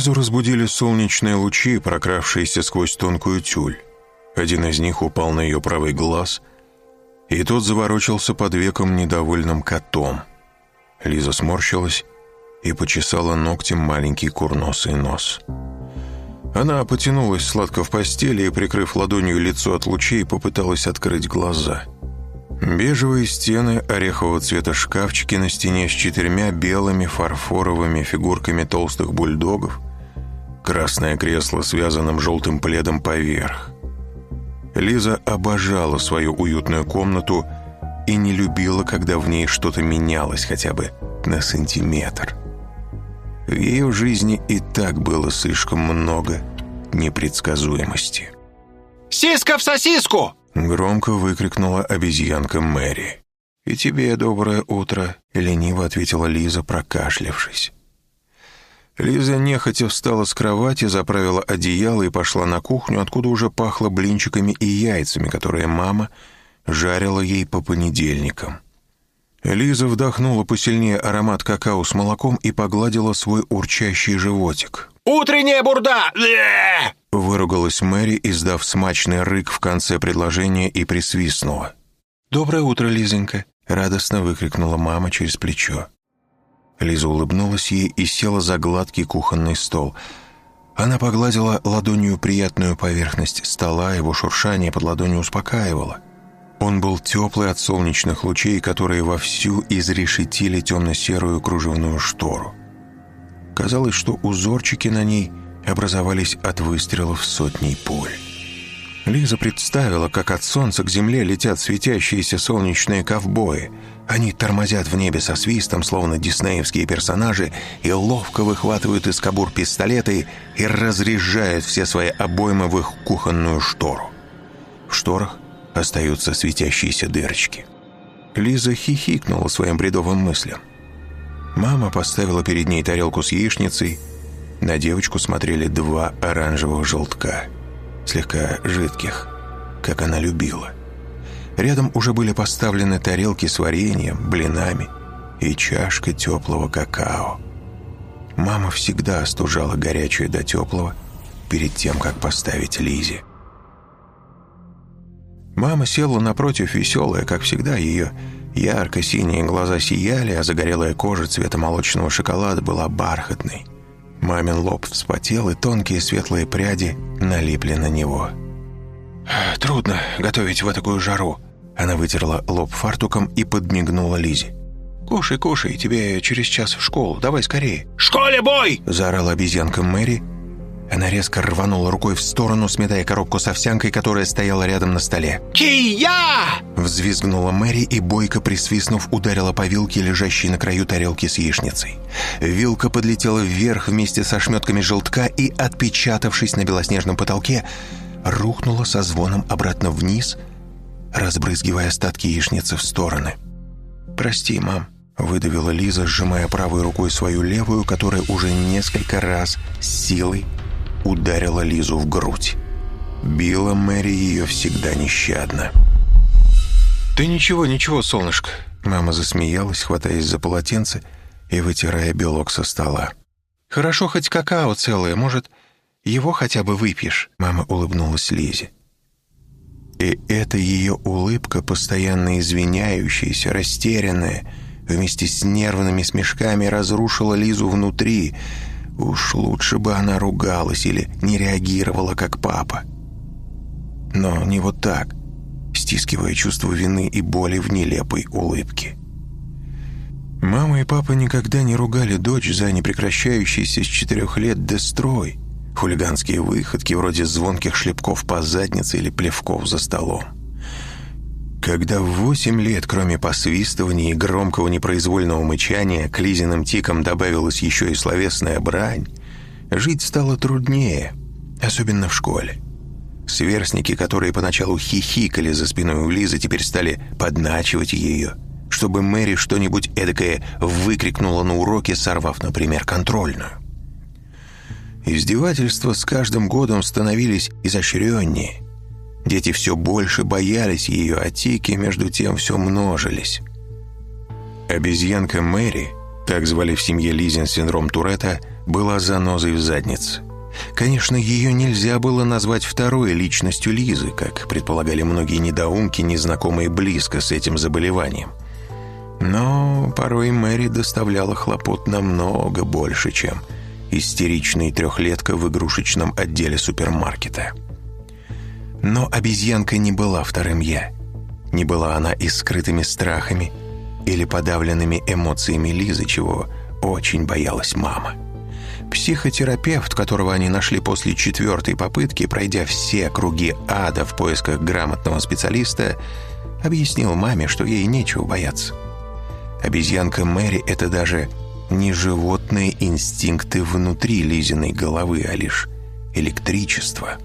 Лизу разбудили солнечные лучи, прокравшиеся сквозь тонкую тюль. Один из них упал на ее правый глаз, и тот заворочился под веком недовольным котом. Лиза сморщилась и почесала ногтем маленький курносый нос. Она потянулась сладко в постели и, прикрыв ладонью лицо от лучей, попыталась открыть глаза. Бежевые стены, орехового цвета шкафчики на стене с четырьмя белыми фарфоровыми фигурками толстых бульдогов, красное кресло с вязаным желтым пледом поверх. Лиза обожала свою уютную комнату и не любила, когда в ней что-то менялось хотя бы на сантиметр. В ее жизни и так было слишком много непредсказуемости. «Сиска в сосиску!» Громко выкрикнула обезьянка Мэри. «И тебе доброе утро», — лениво ответила Лиза, прокашлявшись. Лиза нехотя встала с кровати, заправила одеяло и пошла на кухню, откуда уже пахло блинчиками и яйцами, которые мама жарила ей по понедельникам. Лиза вдохнула посильнее аромат какао с молоком и погладила свой урчащий животик. «Утренняя бурда!» Выругалась Мэри, издав смачный рык в конце предложения и присвистнула. «Доброе утро, Лизонька!» — радостно выкрикнула мама через плечо. Лиза улыбнулась ей и села за гладкий кухонный стол. Она погладила ладонью приятную поверхность стола, его шуршание под ладонью успокаивало. Он был теплый от солнечных лучей, которые вовсю изрешетили темно-серую кружевную штору. Казалось, что узорчики на ней образовались от выстрелов сотней пуль. Лиза представила, как от солнца к земле летят светящиеся солнечные ковбои. Они тормозят в небе со свистом, словно диснеевские персонажи, и ловко выхватывают из кобур пистолеты и разряжают все свои обоймы в их кухонную штору. В шторах остаются светящиеся дырочки. Лиза хихикнула своим бредовым мыслям. Мама поставила перед ней тарелку с яичницей. На девочку смотрели два оранжевых желтка, слегка жидких, как она любила. Рядом уже были поставлены тарелки с вареньем, блинами и чашка теплого какао. Мама всегда остужала горячее до теплого перед тем, как поставить Лизе. Мама села напротив, веселая, как всегда, ее ярко-синие глаза сияли, а загорелая кожа цвета молочного шоколада была бархатной. Мамин лоб вспотел, и тонкие светлые пряди налипли на него. «Трудно готовить в такую жару», она вытерла лоб фартуком и подмигнула Лизе. «Кушай, кушай, тебе через час в школу, давай скорее». «В школе бой!» – заорала обезьянка Мэри. Она резко рванула рукой в сторону, сметая коробку с овсянкой, которая стояла рядом на столе. «Кия!» – взвизгнула Мэри и, бойко присвистнув, ударила по вилке, лежащей на краю тарелки с яичницей. Вилка подлетела вверх вместе со шметками желтка и, отпечатавшись на белоснежном потолке, рухнула со звоном обратно вниз – разбрызгивая остатки яичницы в стороны. «Прости, мам», — выдавила Лиза, сжимая правой рукой свою левую, которая уже несколько раз с силой ударила Лизу в грудь. Била Мэри ее всегда нещадно. «Ты ничего, ничего, солнышко», — мама засмеялась, хватаясь за полотенце и вытирая белок со стола. «Хорошо хоть какао целое, может, его хотя бы выпьешь?» Мама улыбнулась Лизе. И эта ее улыбка, постоянно извиняющаяся, растерянная, вместе с нервными смешками разрушила Лизу внутри. Уж лучше бы она ругалась или не реагировала, как папа. Но не вот так, стискивая чувство вины и боли в нелепой улыбке. Мама и папа никогда не ругали дочь за непрекращающийся с четырех лет дестрой — хулиганские выходки вроде звонких шлепков по заднице или плевков за столом. Когда в восемь лет, кроме посвистывания и громкого непроизвольного мычания, к Лизиным тикам добавилась еще и словесная брань, жить стало труднее, особенно в школе. Сверстники, которые поначалу хихикали за спиной у Лизы, теперь стали подначивать ее, чтобы Мэри что-нибудь эдакое выкрикнула на уроке, сорвав, например, контрольную. Издевательства с каждым годом становились изощреннее. Дети все больше боялись ее, а тики между тем все множились. Обезьянка Мэри, так звали в семье Лизин синдром Туретта, была занозой в заднице. Конечно, ее нельзя было назвать второй личностью Лизы, как предполагали многие недоумки, незнакомые близко с этим заболеванием. Но порой Мэри доставляла хлопот намного больше, чем истеричный трехлетка в игрушечном отделе супермаркета. Но обезьянка не была вторым «я». Не была она и скрытыми страхами или подавленными эмоциями Лизы, чего очень боялась мама. Психотерапевт, которого они нашли после четвертой попытки, пройдя все круги ада в поисках грамотного специалиста, объяснил маме, что ей нечего бояться. Обезьянка Мэри — это даже не животные инстинкты внутри Лизиной головы, а лишь электричество.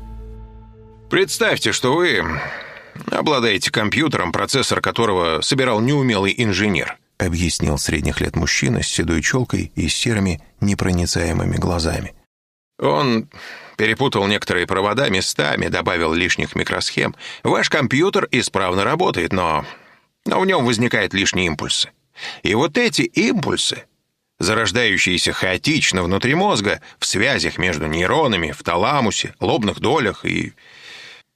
Представьте, что вы обладаете компьютером, процессор которого собирал неумелый инженер. — объяснил средних лет мужчина с седой челкой и серыми непроницаемыми глазами. «Он перепутал некоторые провода местами, добавил лишних микросхем. Ваш компьютер исправно работает, но, но в нем возникают лишние импульсы. И вот эти импульсы, зарождающиеся хаотично внутри мозга, в связях между нейронами, в таламусе, лобных долях и...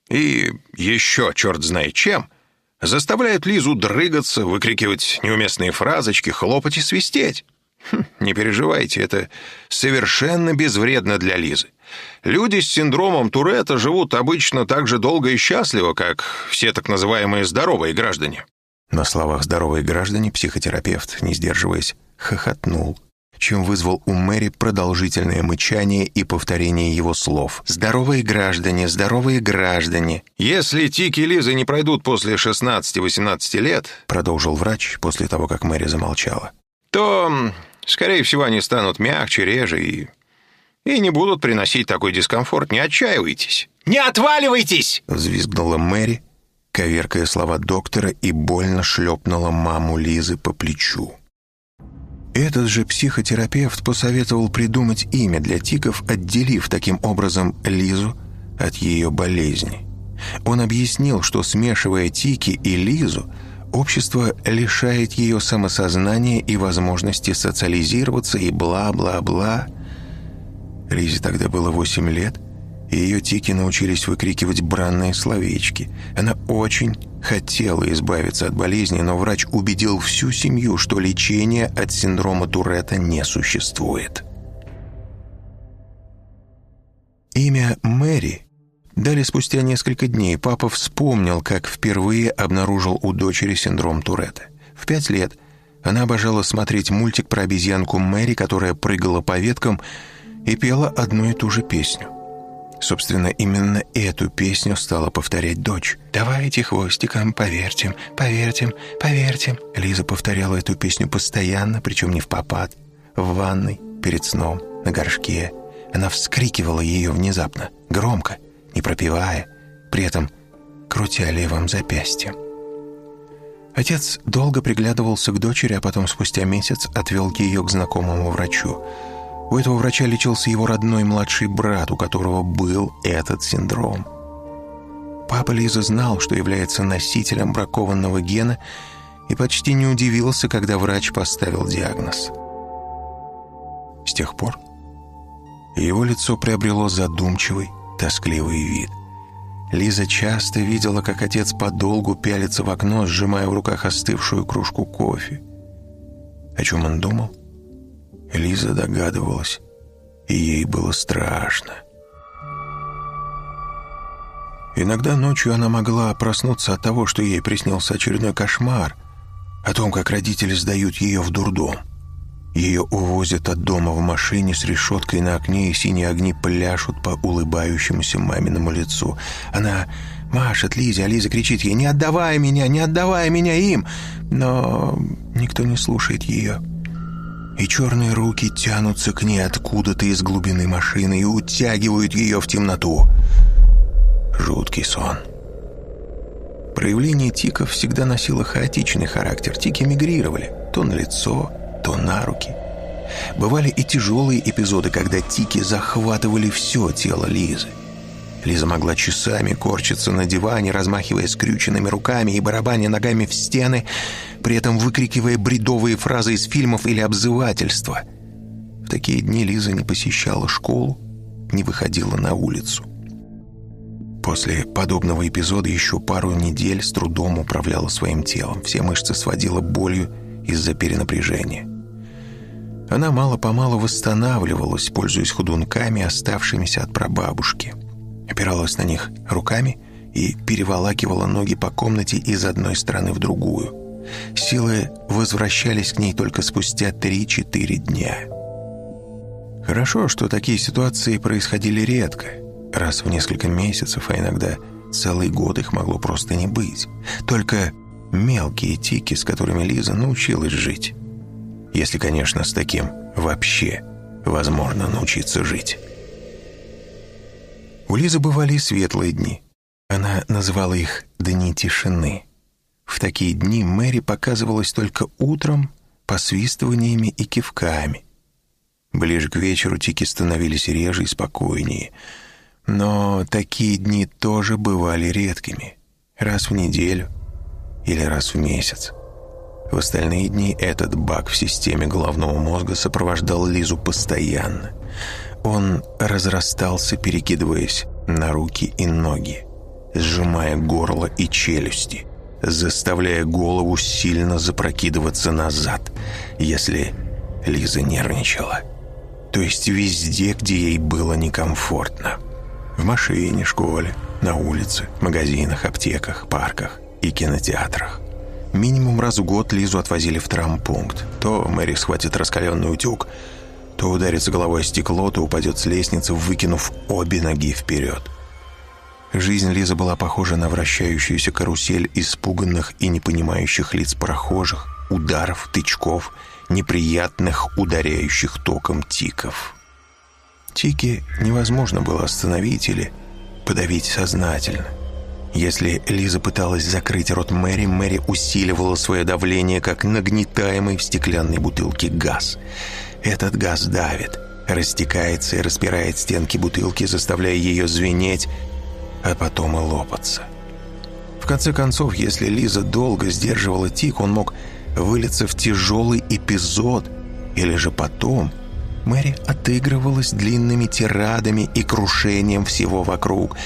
и еще черт знает чем — заставляют Лизу дрыгаться, выкрикивать неуместные фразочки, хлопать и свистеть. Хм, не переживайте, это совершенно безвредно для Лизы. Люди с синдромом Туретта живут обычно так же долго и счастливо, как все так называемые здоровые граждане. На словах «здоровые граждане» психотерапевт, не сдерживаясь, хохотнул чем вызвал у Мэри продолжительное мычание и повторение его слов. «Здоровые граждане, здоровые граждане!» «Если тики Лизы не пройдут после 16-18 лет», продолжил врач после того, как Мэри замолчала, «то, скорее всего, они станут мягче, реже и... и не будут приносить такой дискомфорт. Не отчаивайтесь!» «Не отваливайтесь!» взвизгнула Мэри, коверкая слова доктора и больно шлепнула маму Лизы по плечу. Этот же психотерапевт посоветовал придумать имя для тиков, отделив таким образом Лизу от ее болезни. Он объяснил, что смешивая тики и Лизу, общество лишает ее самосознания и возможности социализироваться и бла-бла-бла. Лизе тогда было 8 лет – ее тики научились выкрикивать бранные словечки. Она очень хотела избавиться от болезни, но врач убедил всю семью, что лечения от синдрома Туретта не существует. Имя Мэри дали спустя несколько дней. Папа вспомнил, как впервые обнаружил у дочери синдром Туретта. В пять лет она обожала смотреть мультик про обезьянку Мэри, которая прыгала по веткам и пела одну и ту же песню. Собственно, именно эту песню стала повторять дочь. «Давайте хвостиком повертим, повертим, повертим». Лиза повторяла эту песню постоянно, причем не в попад. В ванной, перед сном, на горшке. Она вскрикивала ее внезапно, громко, не пропевая, при этом крутя левым запястьем. Отец долго приглядывался к дочери, а потом спустя месяц отвел ее к знакомому врачу – у этого врача лечился его родной младший брат, у которого был этот синдром. Папа Лиза знал, что является носителем бракованного гена и почти не удивился, когда врач поставил диагноз. С тех пор его лицо приобрело задумчивый, тоскливый вид. Лиза часто видела, как отец подолгу пялится в окно, сжимая в руках остывшую кружку кофе. О чем он думал? Лиза догадывалась, и ей было страшно. Иногда ночью она могла проснуться от того, что ей приснился очередной кошмар, о том, как родители сдают ее в дурдом. Ее увозят от дома в машине с решеткой на окне, и синие огни пляшут по улыбающемуся маминому лицу. Она машет Лизе, а Лиза кричит ей «Не отдавай меня, не отдавай меня им!» Но никто не слушает ее и черные руки тянутся к ней откуда-то из глубины машины и утягивают ее в темноту. Жуткий сон. Проявление тиков всегда носило хаотичный характер. Тики мигрировали то на лицо, то на руки. Бывали и тяжелые эпизоды, когда тики захватывали все тело Лизы. Лиза могла часами корчиться на диване, размахивая скрюченными руками и барабаня ногами в стены, при этом выкрикивая бредовые фразы из фильмов или обзывательства. В такие дни Лиза не посещала школу, не выходила на улицу. После подобного эпизода еще пару недель с трудом управляла своим телом. Все мышцы сводила болью из-за перенапряжения. Она мало-помалу восстанавливалась, пользуясь ходунками, оставшимися от прабабушки. Опиралась на них руками и переволакивала ноги по комнате из одной стороны в другую. Силы возвращались к ней только спустя 3-4 дня. Хорошо, что такие ситуации происходили редко – Раз в несколько месяцев, а иногда целый год их могло просто не быть. Только мелкие тики, с которыми Лиза научилась жить. Если, конечно, с таким вообще возможно научиться жить. У Лизы бывали светлые дни. Она называла их «дни тишины». В такие дни Мэри показывалась только утром, посвистываниями и кивками. Ближе к вечеру тики становились реже и спокойнее — но такие дни тоже бывали редкими. Раз в неделю или раз в месяц. В остальные дни этот баг в системе головного мозга сопровождал Лизу постоянно. Он разрастался, перекидываясь на руки и ноги, сжимая горло и челюсти, заставляя голову сильно запрокидываться назад, если Лиза нервничала. То есть везде, где ей было некомфортно. В машине, школе, на улице, магазинах, аптеках, парках и кинотеатрах. Минимум раз в год Лизу отвозили в травмпункт. То Мэри схватит раскаленный утюг, то ударится головой о стекло, то упадет с лестницы, выкинув обе ноги вперед. Жизнь Лизы была похожа на вращающуюся карусель испуганных и непонимающих лиц прохожих, ударов, тычков, неприятных ударяющих током тиков. Тики невозможно было остановить или подавить сознательно. Если Лиза пыталась закрыть рот Мэри, Мэри усиливала свое давление, как нагнетаемый в стеклянной бутылке газ. Этот газ давит, растекается и распирает стенки бутылки, заставляя ее звенеть, а потом и лопаться. В конце концов, если Лиза долго сдерживала тик, он мог вылиться в тяжелый эпизод, или же потом Мэри отыгрывалась длинными тирадами и крушением всего вокруг.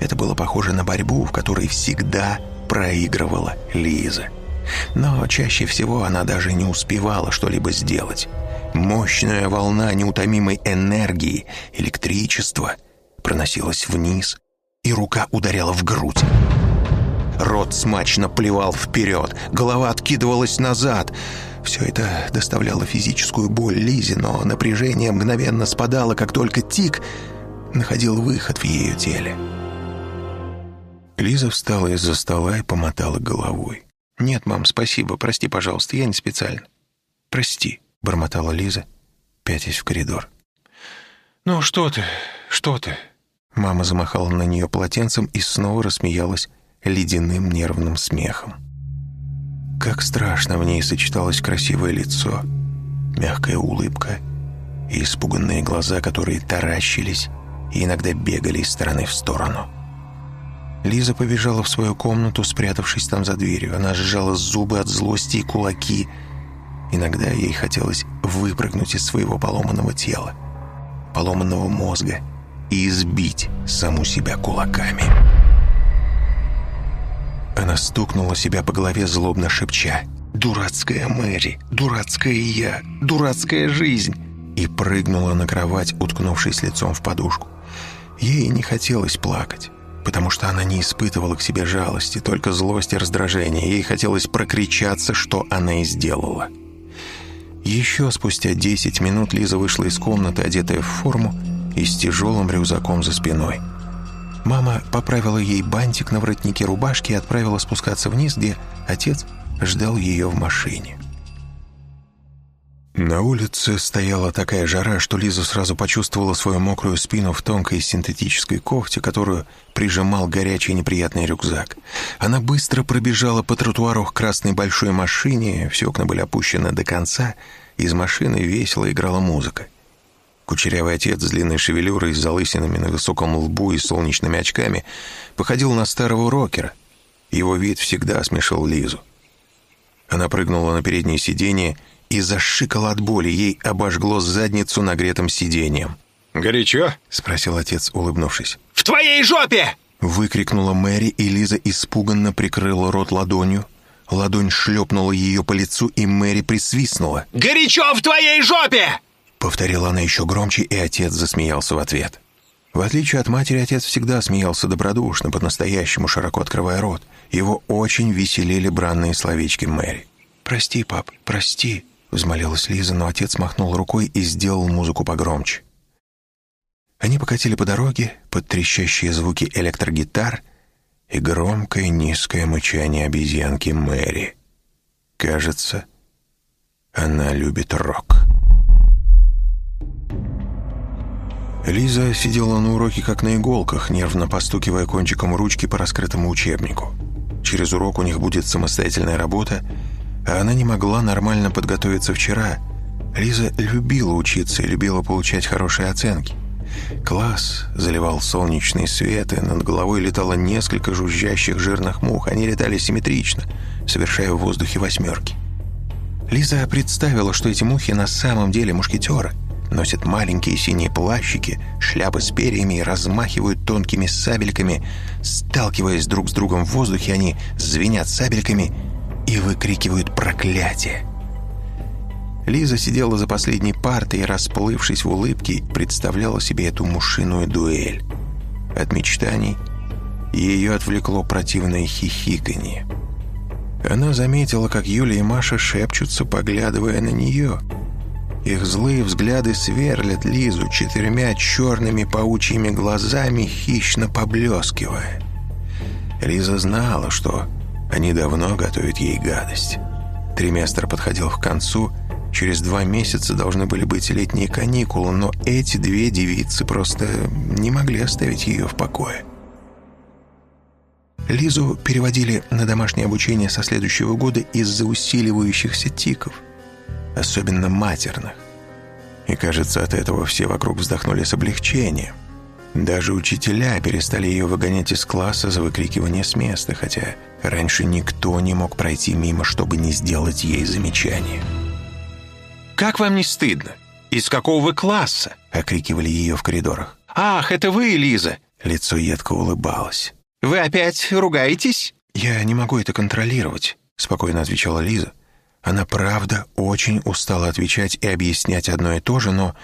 Это было похоже на борьбу, в которой всегда проигрывала Лиза. Но чаще всего она даже не успевала что-либо сделать. Мощная волна неутомимой энергии, электричества, проносилась вниз, и рука ударяла в грудь. Рот смачно плевал вперед, голова откидывалась назад — все это доставляло физическую боль Лизе, но напряжение мгновенно спадало, как только Тик находил выход в ее теле. Лиза встала из-за стола и помотала головой. «Нет, мам, спасибо. Прости, пожалуйста, я не специально». «Прости», — бормотала Лиза, пятясь в коридор. «Ну, что ты? Что ты?» Мама замахала на нее полотенцем и снова рассмеялась ледяным нервным смехом. Как страшно в ней сочеталось красивое лицо, мягкая улыбка и испуганные глаза, которые таращились и иногда бегали из стороны в сторону. Лиза побежала в свою комнату, спрятавшись там за дверью. Она сжала зубы от злости и кулаки. Иногда ей хотелось выпрыгнуть из своего поломанного тела, поломанного мозга и избить саму себя кулаками. Она стукнула себя по голове, злобно шепча «Дурацкая Мэри! Дурацкая я! Дурацкая жизнь!» и прыгнула на кровать, уткнувшись лицом в подушку. Ей не хотелось плакать, потому что она не испытывала к себе жалости, только злость и раздражение. Ей хотелось прокричаться, что она и сделала. Еще спустя десять минут Лиза вышла из комнаты, одетая в форму и с тяжелым рюкзаком за спиной – Мама поправила ей бантик на воротнике рубашки и отправила спускаться вниз, где отец ждал ее в машине. На улице стояла такая жара, что Лиза сразу почувствовала свою мокрую спину в тонкой синтетической кофте, которую прижимал горячий неприятный рюкзак. Она быстро пробежала по тротуару к красной большой машине, все окна были опущены до конца, из машины весело играла музыка. Кучерявый отец с длинной шевелюрой, с залысинами на высоком лбу и солнечными очками походил на старого рокера. Его вид всегда смешил Лизу. Она прыгнула на переднее сиденье и зашикала от боли. Ей обожгло задницу нагретым сиденьем. «Горячо?» — спросил отец, улыбнувшись. «В твоей жопе!» — выкрикнула Мэри, и Лиза испуганно прикрыла рот ладонью. Ладонь шлепнула ее по лицу, и Мэри присвистнула. «Горячо в твоей жопе!» Повторила она еще громче, и отец засмеялся в ответ. В отличие от матери, отец всегда смеялся добродушно, по-настоящему широко открывая рот. Его очень веселили бранные словечки Мэри. «Прости, пап, прости», — взмолилась Лиза, но отец махнул рукой и сделал музыку погромче. Они покатили по дороге под трещащие звуки электрогитар и громкое низкое мычание обезьянки Мэри. Кажется, она любит рок. Лиза сидела на уроке как на иголках, нервно постукивая кончиком ручки по раскрытому учебнику. Через урок у них будет самостоятельная работа, а она не могла нормально подготовиться вчера. Лиза любила учиться и любила получать хорошие оценки. Класс заливал солнечный свет, и над головой летало несколько жужжащих жирных мух. Они летали симметрично, совершая в воздухе восьмерки. Лиза представила, что эти мухи на самом деле мушкетеры. Носят маленькие синие плащики, шляпы с перьями и размахивают тонкими сабельками. Сталкиваясь друг с другом в воздухе, они звенят сабельками и выкрикивают проклятие. Лиза сидела за последней партой и, расплывшись в улыбке, представляла себе эту мушиную дуэль. От мечтаний ее отвлекло противное хихиканье. Она заметила, как Юля и Маша шепчутся, поглядывая на нее. Их злые взгляды сверлят Лизу четырьмя черными паучьими глазами, хищно поблескивая. Лиза знала, что они давно готовят ей гадость. Триместр подходил к концу – Через два месяца должны были быть летние каникулы, но эти две девицы просто не могли оставить ее в покое. Лизу переводили на домашнее обучение со следующего года из-за усиливающихся тиков, особенно матерных. И, кажется, от этого все вокруг вздохнули с облегчением. Даже учителя перестали ее выгонять из класса за выкрикивание с места, хотя раньше никто не мог пройти мимо, чтобы не сделать ей замечание. «Как вам не стыдно? Из какого вы класса?» — окрикивали ее в коридорах. «Ах, это вы, Лиза!» Лицо едко улыбалось. «Вы опять ругаетесь?» «Я не могу это контролировать», — спокойно отвечала Лиза. Она, правда, очень устала отвечать и объяснять одно и то же, но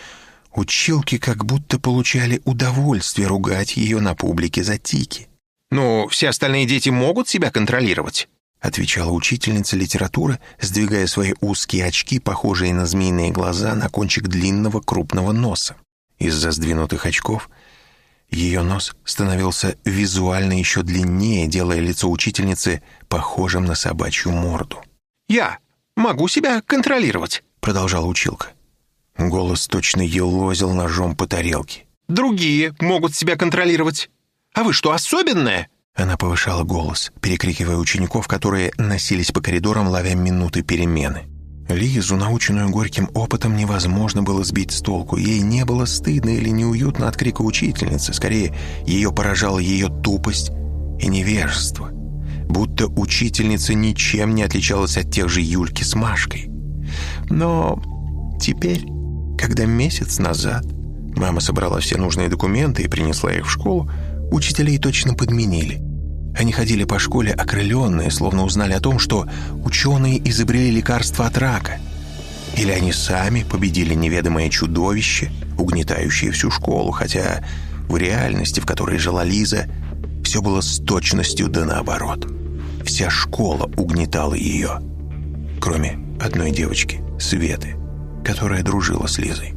училки как будто получали удовольствие ругать ее на публике за тики. «Ну, все остальные дети могут себя контролировать?» отвечала учительница литературы, сдвигая свои узкие очки, похожие на змеиные глаза, на кончик длинного крупного носа. Из-за сдвинутых очков ее нос становился визуально еще длиннее, делая лицо учительницы похожим на собачью морду. «Я могу себя контролировать», — продолжала училка. Голос точно елозил ножом по тарелке. «Другие могут себя контролировать. А вы что, особенное?» Она повышала голос, перекрикивая учеников, которые носились по коридорам, ловя минуты перемены. Лизу, наученную горьким опытом, невозможно было сбить с толку. Ей не было стыдно или неуютно от крика учительницы. Скорее, ее поражала ее тупость и невежество. Будто учительница ничем не отличалась от тех же Юльки с Машкой. Но теперь, когда месяц назад мама собрала все нужные документы и принесла их в школу, Учителей точно подменили. Они ходили по школе окрыленные, словно узнали о том, что ученые изобрели лекарство от рака. Или они сами победили неведомое чудовище, угнетающее всю школу, хотя в реальности, в которой жила Лиза, все было с точностью да наоборот. Вся школа угнетала ее, кроме одной девочки, Светы, которая дружила с Лизой.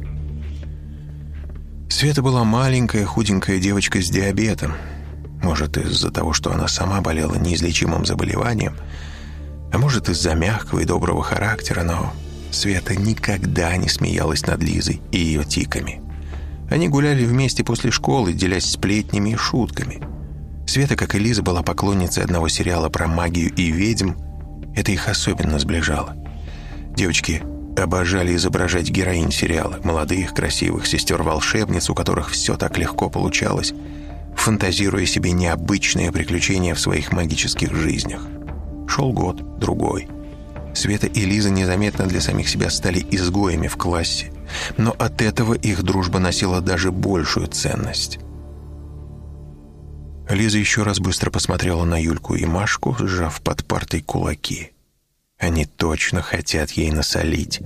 Света была маленькая, худенькая девочка с диабетом. Может, из-за того, что она сама болела неизлечимым заболеванием, а может, из-за мягкого и доброго характера, но Света никогда не смеялась над Лизой и ее тиками. Они гуляли вместе после школы, делясь сплетнями и шутками. Света, как и Лиза, была поклонницей одного сериала про магию и ведьм. Это их особенно сближало. Девочки обожали изображать героинь сериала, молодых, красивых сестер-волшебниц, у которых все так легко получалось, фантазируя себе необычные приключения в своих магических жизнях. Шел год, другой. Света и Лиза незаметно для самих себя стали изгоями в классе, но от этого их дружба носила даже большую ценность. Лиза еще раз быстро посмотрела на Юльку и Машку, сжав под партой кулаки. Они точно хотят ей насолить.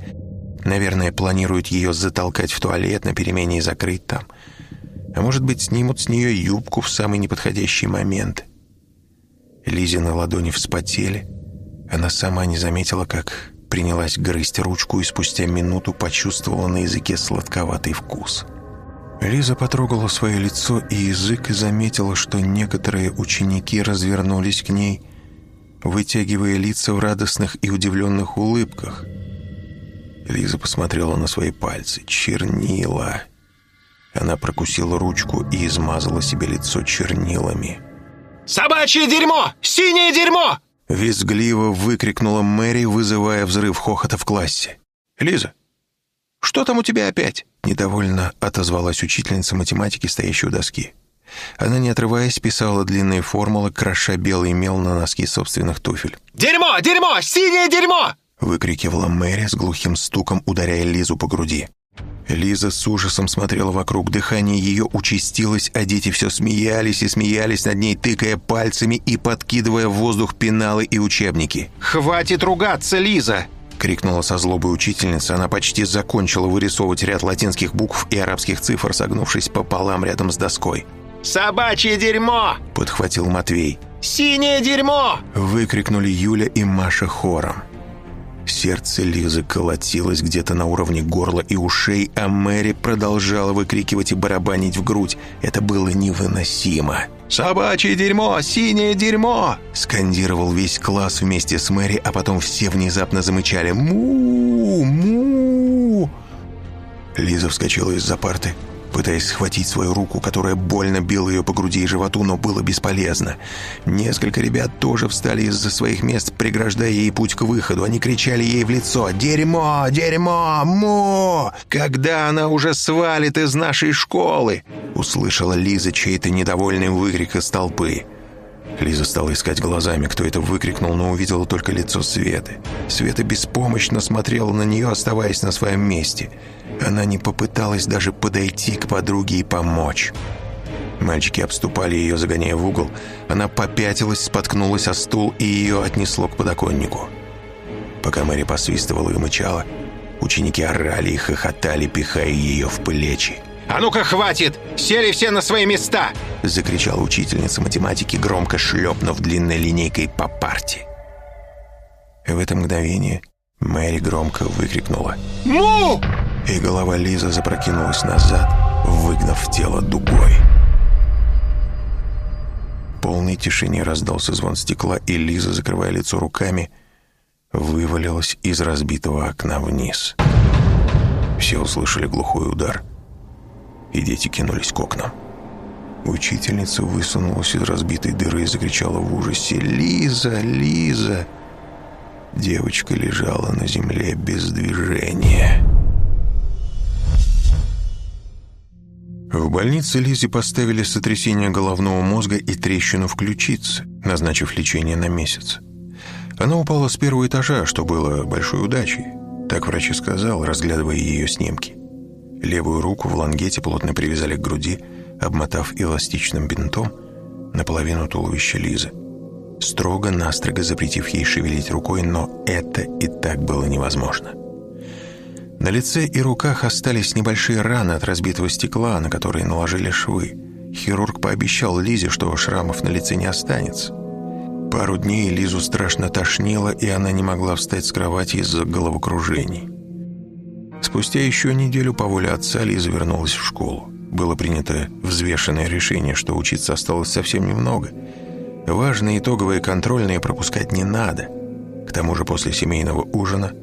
Наверное, планируют ее затолкать в туалет на перемене и закрыть там. А может быть, снимут с нее юбку в самый неподходящий момент. Лизины ладони вспотели. Она сама не заметила, как принялась грызть ручку и спустя минуту почувствовала на языке сладковатый вкус. Лиза потрогала свое лицо и язык и заметила, что некоторые ученики развернулись к ней, вытягивая лица в радостных и удивленных улыбках. Лиза посмотрела на свои пальцы. Чернила. Она прокусила ручку и измазала себе лицо чернилами. «Собачье дерьмо! Синее дерьмо!» Визгливо выкрикнула Мэри, вызывая взрыв хохота в классе. «Лиза, что там у тебя опять?» Недовольно отозвалась учительница математики, стоящей у доски. Она, не отрываясь, писала длинные формулы, кроша белый мел на носки собственных туфель. «Дерьмо! Дерьмо! Синее дерьмо!» выкрикивала Мэри с глухим стуком, ударяя Лизу по груди. Лиза с ужасом смотрела вокруг, дыхание ее участилось, а дети все смеялись и смеялись над ней, тыкая пальцами и подкидывая в воздух пеналы и учебники. «Хватит ругаться, Лиза!» крикнула со злобой учительница. Она почти закончила вырисовывать ряд латинских букв и арабских цифр, согнувшись пополам рядом с доской. «Собачье дерьмо!» — подхватил Матвей. «Синее дерьмо!» — выкрикнули Юля и Маша хором. Сердце Лизы колотилось где-то на уровне горла и ушей, а Мэри продолжала выкрикивать и барабанить в грудь. Это было невыносимо. «Собачье дерьмо! Синее дерьмо!» Скандировал весь класс вместе с Мэри, а потом все внезапно замычали «Му! Му!» Лиза вскочила из-за парты пытаясь схватить свою руку, которая больно била ее по груди и животу, но было бесполезно. Несколько ребят тоже встали из-за своих мест, преграждая ей путь к выходу. Они кричали ей в лицо «Дерьмо! Дерьмо! Му! Когда она уже свалит из нашей школы?» Услышала Лиза чей-то недовольный выкрик из толпы. Лиза стала искать глазами, кто это выкрикнул, но увидела только лицо Светы. Света беспомощно смотрела на нее, оставаясь на своем месте. Она не попыталась даже подойти к подруге и помочь. Мальчики обступали ее, загоняя в угол. Она попятилась, споткнулась о стул, и ее отнесло к подоконнику. Пока Мэри посвистывала и мычала, ученики орали и хохотали, пихая ее в плечи. «А ну-ка, хватит! Сели все на свои места!» Закричала учительница математики, громко шлепнув длинной линейкой по парте. В это мгновение Мэри громко выкрикнула «Му!» И голова Лизы запрокинулась назад, выгнав тело дугой. В полной тишине раздался звон стекла, и Лиза, закрывая лицо руками, вывалилась из разбитого окна вниз. Все услышали глухой удар — и дети кинулись к окнам. Учительница высунулась из разбитой дыры и закричала в ужасе «Лиза! Лиза!» Девочка лежала на земле без движения. В больнице Лизе поставили сотрясение головного мозга и трещину в ключице, назначив лечение на месяц. Она упала с первого этажа, что было большой удачей. Так врач и сказал, разглядывая ее снимки. Левую руку в лангете плотно привязали к груди, обмотав эластичным бинтом наполовину туловища Лизы. Строго-настрого запретив ей шевелить рукой, но это и так было невозможно. На лице и руках остались небольшие раны от разбитого стекла, на которые наложили швы. Хирург пообещал Лизе, что шрамов на лице не останется. Пару дней Лизу страшно тошнило, и она не могла встать с кровати из-за головокружений. Спустя еще неделю по воле отца Лиза вернулась в школу. Было принято взвешенное решение, что учиться осталось совсем немного. Важные итоговые контрольные пропускать не надо. К тому же после семейного ужина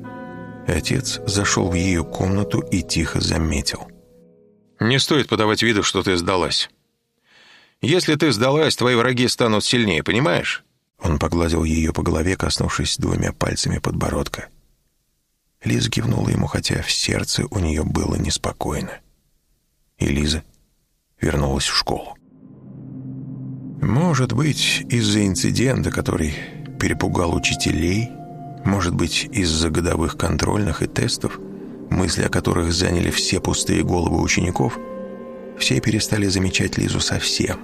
отец зашел в ее комнату и тихо заметил. «Не стоит подавать виду, что ты сдалась. Если ты сдалась, твои враги станут сильнее, понимаешь?» Он погладил ее по голове, коснувшись двумя пальцами подбородка. Лиза кивнула ему, хотя в сердце у нее было неспокойно. И Лиза вернулась в школу. Может быть, из-за инцидента, который перепугал учителей, может быть, из-за годовых контрольных и тестов, мысли о которых заняли все пустые головы учеников, все перестали замечать Лизу совсем.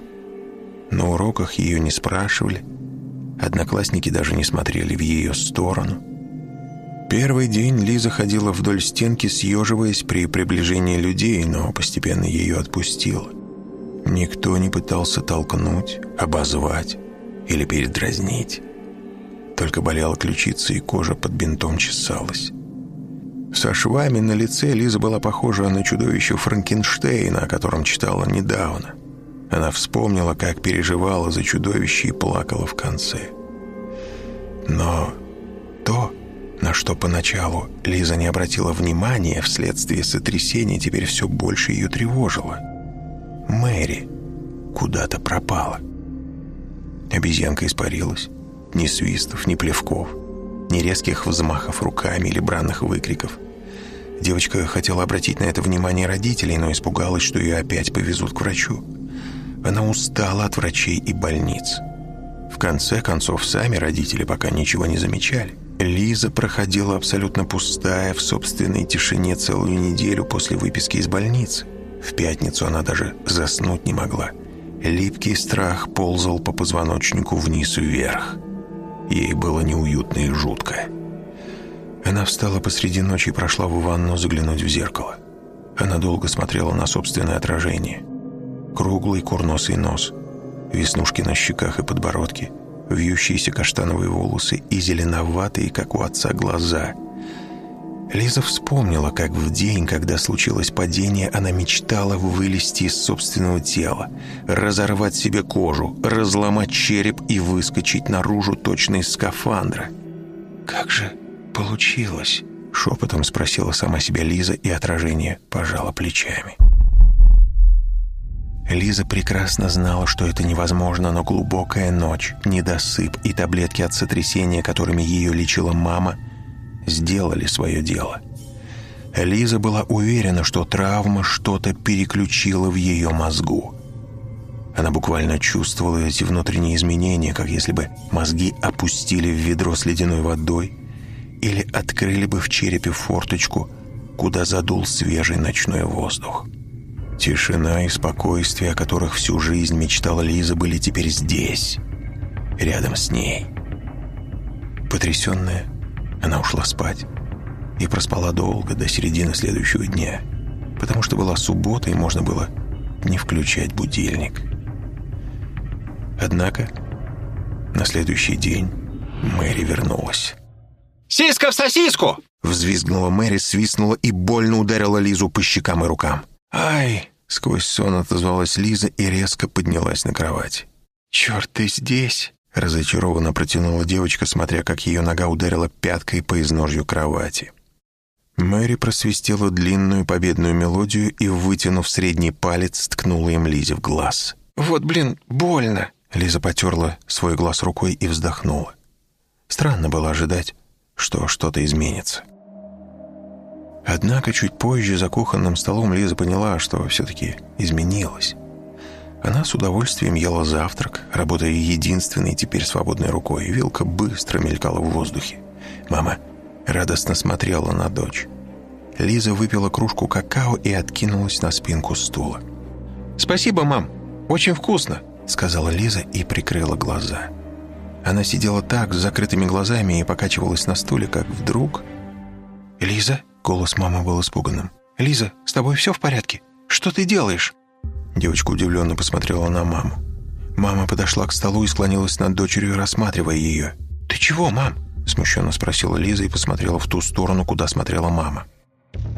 На уроках ее не спрашивали, одноклассники даже не смотрели в ее сторону. Первый день Лиза ходила вдоль стенки, съеживаясь при приближении людей, но постепенно ее отпустила. Никто не пытался толкнуть, обозвать или передразнить. Только болела ключица, и кожа под бинтом чесалась. Со швами на лице Лиза была похожа на чудовище Франкенштейна, о котором читала недавно. Она вспомнила, как переживала за чудовище и плакала в конце. Но то, на что поначалу Лиза не обратила внимания вследствие сотрясения, теперь все больше ее тревожило. Мэри куда-то пропала. Обезьянка испарилась. Ни свистов, ни плевков, ни резких взмахов руками или бранных выкриков. Девочка хотела обратить на это внимание родителей, но испугалась, что ее опять повезут к врачу. Она устала от врачей и больниц. В конце концов, сами родители пока ничего не замечали. Лиза проходила абсолютно пустая в собственной тишине целую неделю после выписки из больницы. В пятницу она даже заснуть не могла. Липкий страх ползал по позвоночнику вниз и вверх. Ей было неуютно и жутко. Она встала посреди ночи и прошла в ванну заглянуть в зеркало. Она долго смотрела на собственное отражение. Круглый курносый нос, веснушки на щеках и подбородке, вьющиеся каштановые волосы и зеленоватые, как у отца, глаза. Лиза вспомнила, как в день, когда случилось падение, она мечтала вылезти из собственного тела, разорвать себе кожу, разломать череп и выскочить наружу точно из скафандра. «Как же получилось?» — шепотом спросила сама себя Лиза, и отражение пожала плечами. Лиза прекрасно знала, что это невозможно, но глубокая ночь, недосып и таблетки от сотрясения, которыми ее лечила мама, сделали свое дело. Лиза была уверена, что травма что-то переключила в ее мозгу. Она буквально чувствовала эти внутренние изменения, как если бы мозги опустили в ведро с ледяной водой или открыли бы в черепе форточку, куда задул свежий ночной воздух. Тишина и спокойствие, о которых всю жизнь мечтала Лиза, были теперь здесь, рядом с ней. Потрясенная, она ушла спать и проспала долго, до середины следующего дня, потому что была суббота и можно было не включать будильник. Однако на следующий день Мэри вернулась. «Сиска в сосиску!» Взвизгнула Мэри, свистнула и больно ударила Лизу по щекам и рукам. «Ай!» — сквозь сон отозвалась Лиза и резко поднялась на кровать. «Черт, ты здесь?» — разочарованно протянула девочка, смотря, как ее нога ударила пяткой по изножью кровати. Мэри просвистела длинную победную мелодию и, вытянув средний палец, ткнула им Лизе в глаз. «Вот, блин, больно!» Лиза потерла свой глаз рукой и вздохнула. Странно было ожидать, что что-то изменится. Однако чуть позже за кухонным столом Лиза поняла, что все-таки изменилось. Она с удовольствием ела завтрак, работая единственной теперь свободной рукой. Вилка быстро мелькала в воздухе. Мама радостно смотрела на дочь. Лиза выпила кружку какао и откинулась на спинку стула. «Спасибо, мам. Очень вкусно», — сказала Лиза и прикрыла глаза. Она сидела так, с закрытыми глазами и покачивалась на стуле, как вдруг... «Лиза?» — голос мамы был испуганным. «Лиза, с тобой все в порядке? Что ты делаешь?» Девочка удивленно посмотрела на маму. Мама подошла к столу и склонилась над дочерью, рассматривая ее. «Ты чего, мам?» — смущенно спросила Лиза и посмотрела в ту сторону, куда смотрела мама.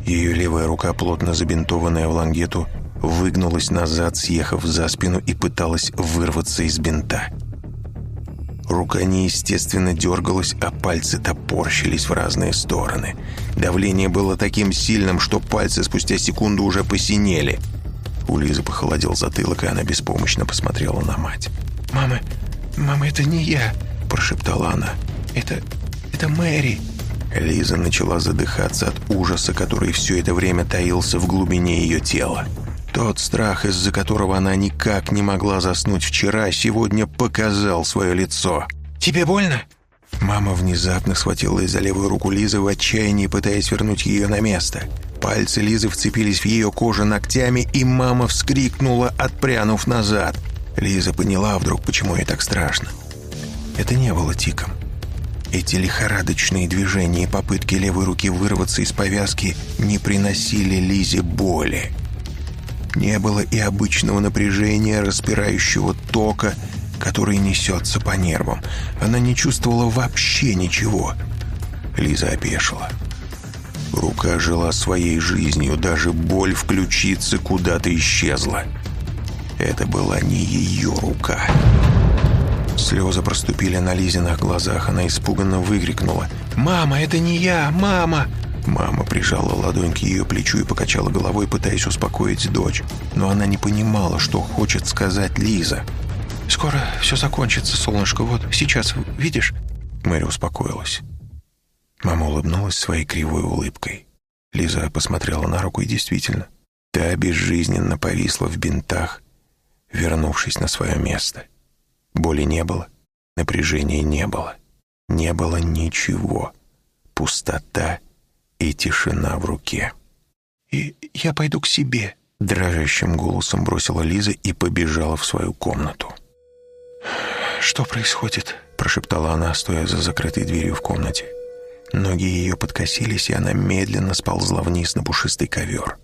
Ее левая рука, плотно забинтованная в лангету, выгнулась назад, съехав за спину и пыталась вырваться из бинта. Рука неестественно дергалась, а пальцы топорщились в разные стороны. Давление было таким сильным, что пальцы спустя секунду уже посинели. У Лизы похолодел затылок, и она беспомощно посмотрела на мать. «Мама, мама, это не я!» – прошептала она. «Это... это Мэри! Лиза начала задыхаться от ужаса, который все это время таился в глубине ее тела. Тот страх, из-за которого она никак не могла заснуть вчера, сегодня показал свое лицо. «Тебе больно?» Мама внезапно схватила за левую руку Лизы в отчаянии, пытаясь вернуть ее на место. Пальцы Лизы вцепились в ее кожу ногтями, и мама вскрикнула, отпрянув назад. Лиза поняла вдруг, почему ей так страшно. Это не было тиком. Эти лихорадочные движения и попытки левой руки вырваться из повязки не приносили Лизе боли. Не было и обычного напряжения, распирающего тока, который несется по нервам. Она не чувствовала вообще ничего. Лиза опешила. Рука жила своей жизнью, даже боль включиться куда-то исчезла. Это была не ее рука. Слезы проступили на Лизиных глазах. Она испуганно выкрикнула. «Мама, это не я! Мама!» Мама прижала ладонь к ее плечу и покачала головой, пытаясь успокоить дочь. Но она не понимала, что хочет сказать Лиза. «Скоро все закончится, солнышко. Вот, сейчас, видишь?» Мэри успокоилась. Мама улыбнулась своей кривой улыбкой. Лиза посмотрела на руку и действительно, та безжизненно повисла в бинтах, вернувшись на свое место. Боли не было, напряжения не было, не было ничего. Пустота и тишина в руке. «И я пойду к себе», — дрожащим голосом бросила Лиза и побежала в свою комнату. «Что происходит?» — прошептала она, стоя за закрытой дверью в комнате. Ноги ее подкосились, и она медленно сползла вниз на пушистый ковер.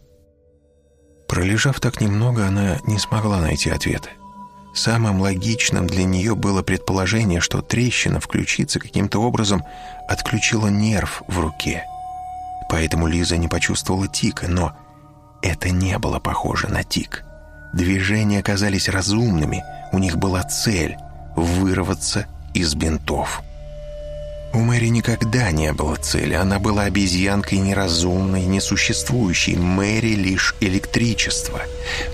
Пролежав так немного, она не смогла найти ответа. Самым логичным для нее было предположение, что трещина в ключице каким-то образом отключила нерв в руке. Поэтому Лиза не почувствовала тика, но это не было похоже на тик. Движения оказались разумными, у них была цель — вырваться из бинтов. У Мэри никогда не было цели. Она была обезьянкой неразумной, несуществующей. Мэри лишь электричество.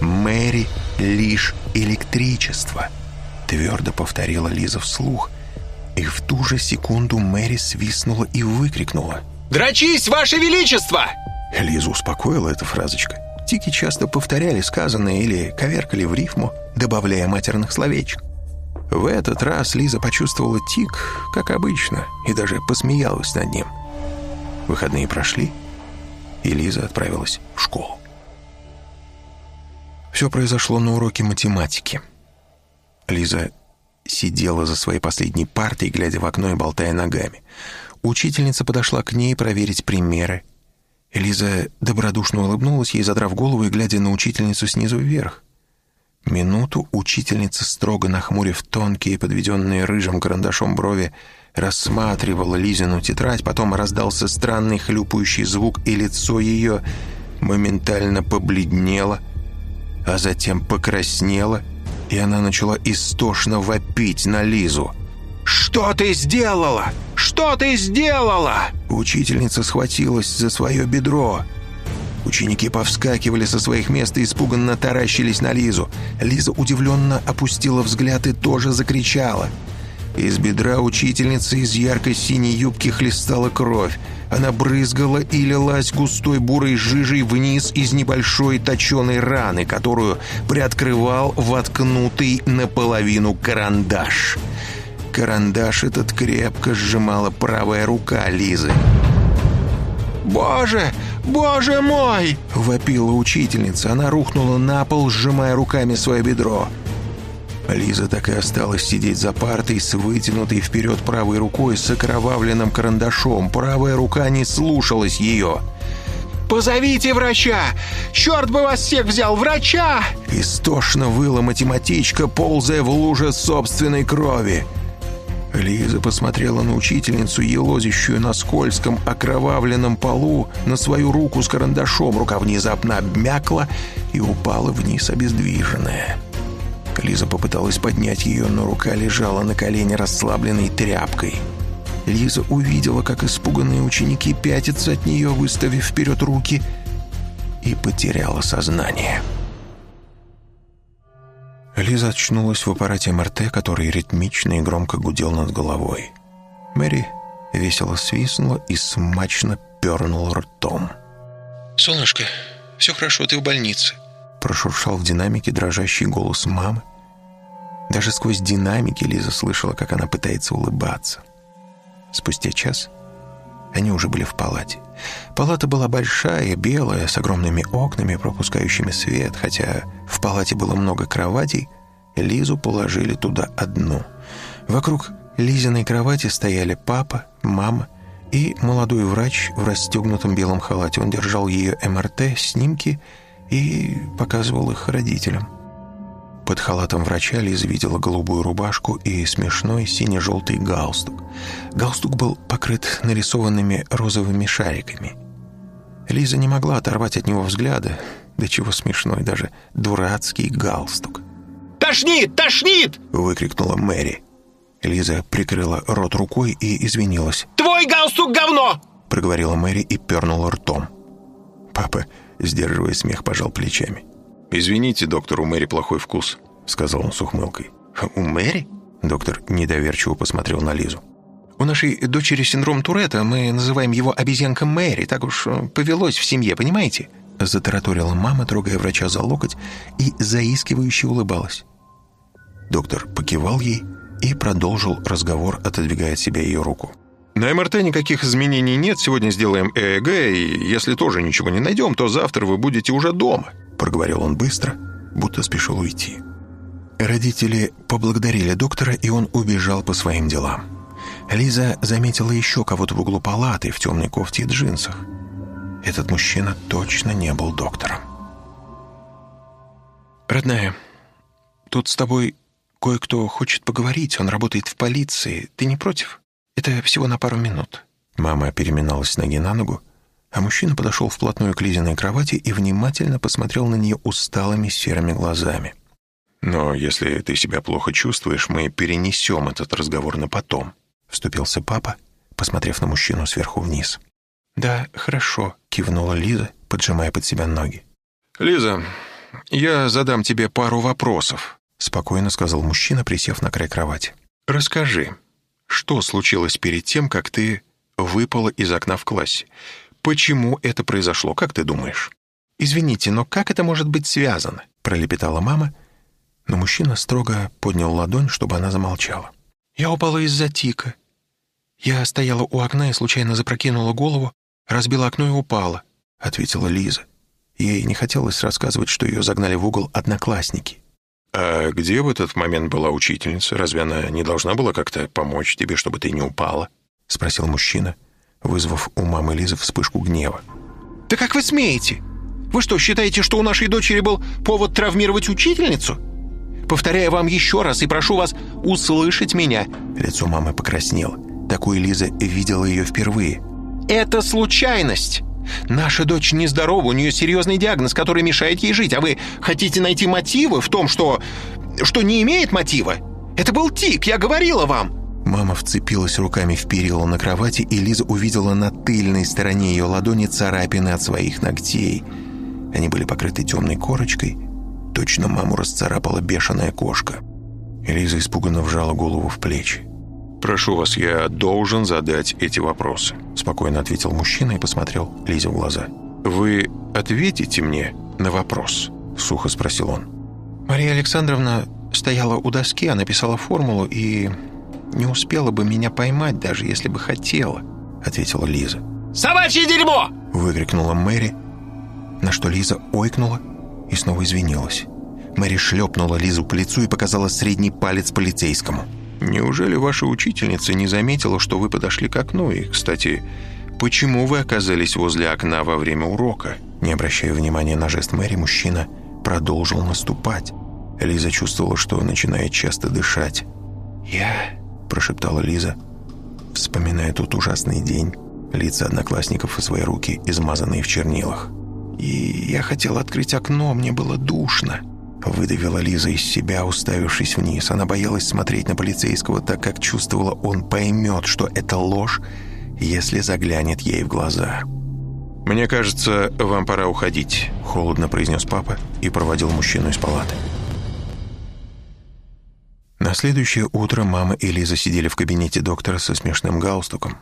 Мэри лишь электричество. Твердо повторила Лиза вслух. И в ту же секунду Мэри свистнула и выкрикнула. «Дрочись, Ваше Величество!» Лизу успокоила эта фразочка. Тики часто повторяли сказанное или коверкали в рифму, добавляя матерных словечек. В этот раз Лиза почувствовала тик, как обычно, и даже посмеялась над ним. Выходные прошли, и Лиза отправилась в школу. Все произошло на уроке математики. Лиза сидела за своей последней партой, глядя в окно и болтая ногами. Учительница подошла к ней проверить примеры. Лиза добродушно улыбнулась ей, задрав голову и глядя на учительницу снизу вверх. Минуту учительница, строго нахмурив тонкие, подведенные рыжим карандашом брови, рассматривала Лизину тетрадь, потом раздался странный хлюпающий звук, и лицо ее моментально побледнело, а затем покраснело, и она начала истошно вопить на Лизу. «Что ты сделала? Что ты сделала?» Учительница схватилась за свое бедро – Ученики повскакивали со своих мест и испуганно таращились на Лизу. Лиза удивленно опустила взгляд и тоже закричала. Из бедра учительницы из яркой синей юбки хлестала кровь. Она брызгала и лилась густой бурой жижей вниз из небольшой точеной раны, которую приоткрывал воткнутый наполовину карандаш. Карандаш этот крепко сжимала правая рука Лизы. «Боже! Боже мой!» — вопила учительница. Она рухнула на пол, сжимая руками свое бедро. Лиза так и осталась сидеть за партой с вытянутой вперед правой рукой с окровавленным карандашом. Правая рука не слушалась ее. «Позовите врача! Черт бы вас всех взял! Врача!» Истошно выла математичка, ползая в луже собственной крови. Лиза посмотрела на учительницу, елозящую на скользком окровавленном полу, на свою руку с карандашом. Рука внезапно обмякла и упала вниз обездвиженная. Лиза попыталась поднять ее, но рука лежала на колене расслабленной тряпкой. Лиза увидела, как испуганные ученики пятятся от нее, выставив вперед руки, и потеряла сознание. Лиза очнулась в аппарате МРТ, который ритмично и громко гудел над головой. Мэри весело свистнула и смачно пернула ртом. «Солнышко, все хорошо, ты в больнице», прошуршал в динамике дрожащий голос мамы. Даже сквозь динамики Лиза слышала, как она пытается улыбаться. Спустя час они уже были в палате. Палата была большая, белая, с огромными окнами, пропускающими свет, хотя в палате было много кроватей, Лизу положили туда одну. Вокруг Лизиной кровати стояли папа, мама и молодой врач в расстегнутом белом халате. Он держал ее МРТ, снимки и показывал их родителям. Под халатом врача Лиза видела голубую рубашку и смешной сине-желтый галстук. Галстук был покрыт нарисованными розовыми шариками. Лиза не могла оторвать от него взгляда, до чего смешной даже дурацкий галстук. «Тошнит! Тошнит!» — выкрикнула Мэри. Лиза прикрыла рот рукой и извинилась. «Твой галстук говно!» — проговорила Мэри и пернула ртом. Папа, сдерживая смех, пожал плечами. «Извините, доктор, у Мэри плохой вкус», — сказал он с ухмылкой. «У Мэри?» — доктор недоверчиво посмотрел на Лизу. «У нашей дочери синдром Туретта, мы называем его обезьянка Мэри, так уж э, повелось в семье, понимаете?» Затараторила мама, трогая врача за локоть, и заискивающе улыбалась. Доктор покивал ей и продолжил разговор, отодвигая от себя ее руку. На МРТ никаких изменений нет, сегодня сделаем ЭЭГ, и если тоже ничего не найдем, то завтра вы будете уже дома», — проговорил он быстро, будто спешил уйти. Родители поблагодарили доктора, и он убежал по своим делам. Лиза заметила еще кого-то в углу палаты в темной кофте и джинсах. Этот мужчина точно не был доктором. «Родная, тут с тобой кое-кто хочет поговорить, он работает в полиции. Ты не против?» Это всего на пару минут». Мама переминалась ноги на ногу, а мужчина подошел вплотную к Лизиной кровати и внимательно посмотрел на нее усталыми серыми глазами. «Но если ты себя плохо чувствуешь, мы перенесем этот разговор на потом», — вступился папа, посмотрев на мужчину сверху вниз. «Да, хорошо», — кивнула Лиза, поджимая под себя ноги. «Лиза, я задам тебе пару вопросов», — спокойно сказал мужчина, присев на край кровати. «Расскажи, что случилось перед тем, как ты выпала из окна в классе? Почему это произошло, как ты думаешь? «Извините, но как это может быть связано?» — пролепетала мама, но мужчина строго поднял ладонь, чтобы она замолчала. «Я упала из-за тика. Я стояла у окна и случайно запрокинула голову, разбила окно и упала», — ответила Лиза. Ей не хотелось рассказывать, что ее загнали в угол одноклассники. «А где в этот момент была учительница? Разве она не должна была как-то помочь тебе, чтобы ты не упала?» — спросил мужчина, вызвав у мамы Лизы вспышку гнева. «Да как вы смеете? Вы что, считаете, что у нашей дочери был повод травмировать учительницу? Повторяю вам еще раз и прошу вас услышать меня». Лицо мамы покраснело. Такой Лиза видела ее впервые. «Это случайность!» Наша дочь нездорова, у нее серьезный диагноз, который мешает ей жить. А вы хотите найти мотивы в том, что... что не имеет мотива? Это был тик, я говорила вам!» Мама вцепилась руками в перила на кровати, и Лиза увидела на тыльной стороне ее ладони царапины от своих ногтей. Они были покрыты темной корочкой. Точно маму расцарапала бешеная кошка. Лиза испуганно вжала голову в плечи. «Прошу вас, я должен задать эти вопросы», — спокойно ответил мужчина и посмотрел Лизе в глаза. «Вы ответите мне на вопрос?» — сухо спросил он. «Мария Александровна стояла у доски, она писала формулу и не успела бы меня поймать, даже если бы хотела», — ответила Лиза. «Собачье дерьмо!» — выкрикнула Мэри, на что Лиза ойкнула и снова извинилась. Мэри шлепнула Лизу по лицу и показала средний палец полицейскому. Неужели ваша учительница не заметила, что вы подошли к окну? И, кстати, почему вы оказались возле окна во время урока?» Не обращая внимания на жест Мэри, мужчина продолжил наступать. Лиза чувствовала, что начинает часто дышать. «Я...» – прошептала Лиза, вспоминая тот ужасный день, лица одноклассников и свои руки, измазанные в чернилах. «И я хотела открыть окно, мне было душно». Выдавила Лиза из себя, уставившись вниз. Она боялась смотреть на полицейского, так как чувствовала, он поймет, что это ложь, если заглянет ей в глаза. «Мне кажется, вам пора уходить», — холодно произнес папа и проводил мужчину из палаты. На следующее утро мама и Лиза сидели в кабинете доктора со смешным галстуком.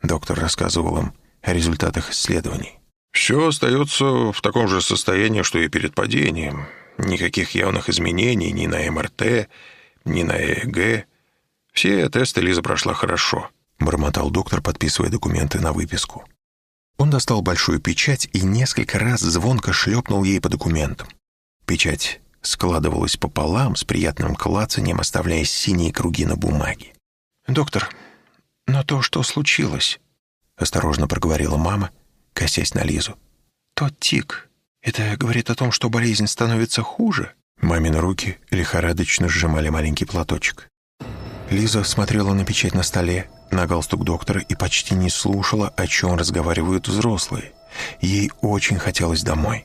Доктор рассказывал им о результатах исследований. «Все остается в таком же состоянии, что и перед падением. Никаких явных изменений ни на МРТ, ни на ЭЭГ. Все тесты Лиза прошла хорошо», — бормотал доктор, подписывая документы на выписку. Он достал большую печать и несколько раз звонко шлепнул ей по документам. Печать складывалась пополам с приятным клацанием, оставляя синие круги на бумаге. «Доктор, но то, что случилось?» — осторожно проговорила мама, косясь на Лизу. «Тот тик, это говорит о том, что болезнь становится хуже?» Мамины руки лихорадочно сжимали маленький платочек. Лиза смотрела на печать на столе, на галстук доктора и почти не слушала, о чем разговаривают взрослые. Ей очень хотелось домой.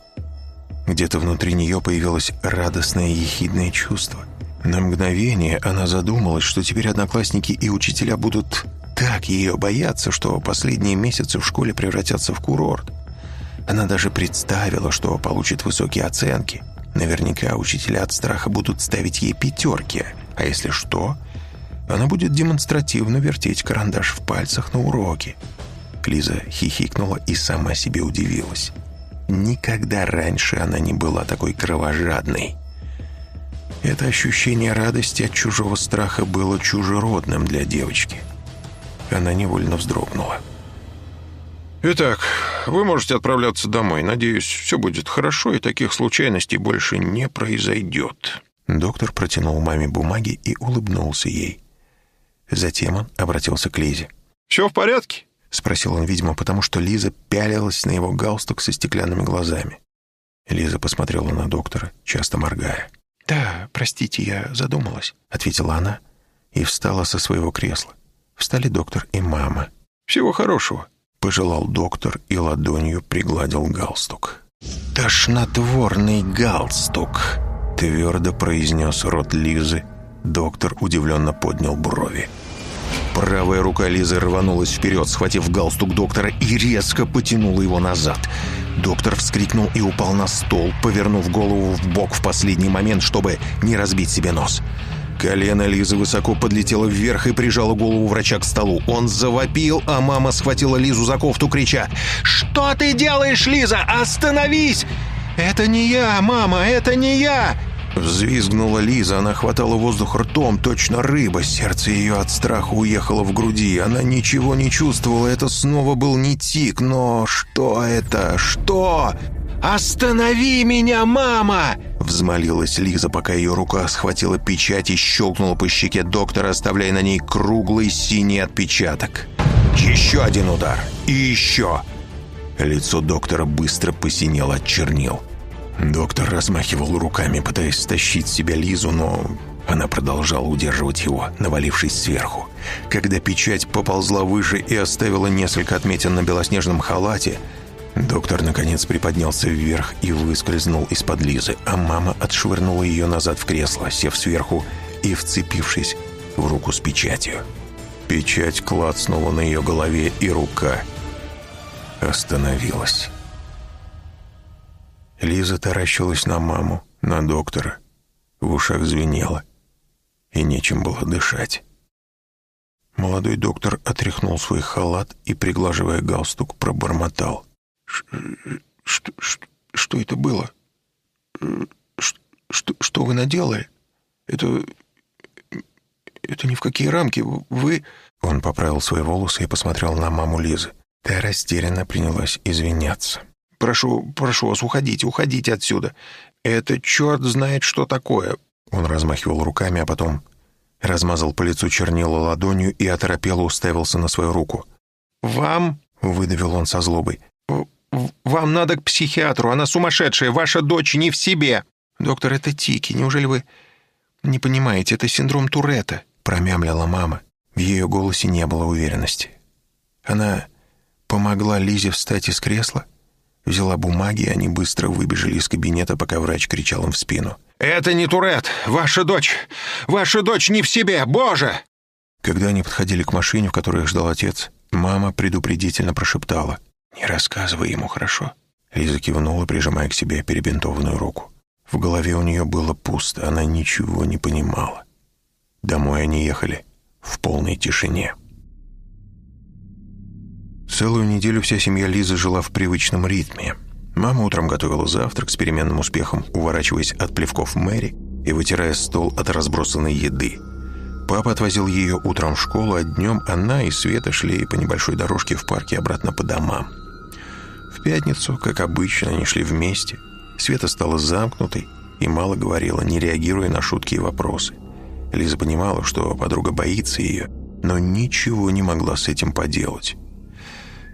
Где-то внутри нее появилось радостное ехидное чувство. На мгновение она задумалась, что теперь одноклассники и учителя будут так ее бояться, что последние месяцы в школе превратятся в курорт. Она даже представила, что получит высокие оценки. Наверняка учителя от страха будут ставить ей пятерки, а если что, она будет демонстративно вертеть карандаш в пальцах на уроке. Лиза хихикнула и сама себе удивилась. Никогда раньше она не была такой кровожадной. Это ощущение радости от чужого страха было чужеродным для девочки. Она невольно вздрогнула. «Итак, вы можете отправляться домой. Надеюсь, все будет хорошо, и таких случайностей больше не произойдет». Доктор протянул маме бумаги и улыбнулся ей. Затем он обратился к Лизе. «Все в порядке?» — спросил он, видимо, потому что Лиза пялилась на его галстук со стеклянными глазами. Лиза посмотрела на доктора, часто моргая. «Да, простите, я задумалась», — ответила она и встала со своего кресла. Встали доктор и мама. «Всего хорошего», — пожелал доктор и ладонью пригладил галстук. «Тошнотворный галстук», — твердо произнес рот Лизы. Доктор удивленно поднял брови. Правая рука Лизы рванулась вперед, схватив галстук доктора и резко потянула его назад. Доктор вскрикнул и упал на стол, повернув голову в бок в последний момент, чтобы не разбить себе нос. Колено Лизы высоко подлетело вверх и прижало голову врача к столу. Он завопил, а мама схватила Лизу за кофту, крича «Что ты делаешь, Лиза? Остановись!» «Это не я, мама, это не я!» Взвизгнула Лиза, она хватала воздух ртом, точно рыба. Сердце ее от страха уехало в груди. Она ничего не чувствовала, это снова был не тик. Но что это? Что? «Останови меня, мама!» Взмолилась Лиза, пока ее рука схватила печать и щелкнула по щеке доктора, оставляя на ней круглый синий отпечаток. Еще один удар. И еще. Лицо доктора быстро посинело от чернил. Доктор размахивал руками, пытаясь стащить с себя Лизу, но она продолжала удерживать его, навалившись сверху. Когда печать поползла выше и оставила несколько отметин на белоснежном халате, доктор наконец приподнялся вверх и выскользнул из-под Лизы, а мама отшвырнула ее назад в кресло, сев сверху и вцепившись в руку с печатью. Печать клацнула на ее голове, и рука остановилась. Лиза таращилась на маму, на доктора. В ушах звенело, и нечем было дышать. Молодой доктор отряхнул свой халат и, приглаживая галстук, пробормотал. «Что, что, что это было? Что, что вы наделали? Это... это ни в какие рамки. Вы...» Он поправил свои волосы и посмотрел на маму Лизы. Та растерянно принялась извиняться. Прошу, прошу вас, уходите, уходите отсюда. Это черт знает, что такое». Он размахивал руками, а потом размазал по лицу чернила ладонью и оторопело уставился на свою руку. «Вам?» — выдавил он со злобой. «Вам надо к психиатру, она сумасшедшая, ваша дочь не в себе!» «Доктор, это тики, неужели вы не понимаете, это синдром Туретта?» — промямлила мама. В ее голосе не было уверенности. Она помогла Лизе встать из кресла, Взяла бумаги, и они быстро выбежали из кабинета, пока врач кричал им в спину. «Это не Турет! Ваша дочь! Ваша дочь не в себе! Боже!» Когда они подходили к машине, в которой их ждал отец, мама предупредительно прошептала. «Не рассказывай ему, хорошо?» Лиза кивнула, прижимая к себе перебинтованную руку. В голове у нее было пусто, она ничего не понимала. Домой они ехали в полной тишине. Целую неделю вся семья Лизы жила в привычном ритме. Мама утром готовила завтрак с переменным успехом, уворачиваясь от плевков Мэри и вытирая стол от разбросанной еды. Папа отвозил ее утром в школу, а днем она и Света шли по небольшой дорожке в парке обратно по домам. В пятницу, как обычно, они шли вместе. Света стала замкнутой и мало говорила, не реагируя на шутки и вопросы. Лиза понимала, что подруга боится ее, но ничего не могла с этим поделать.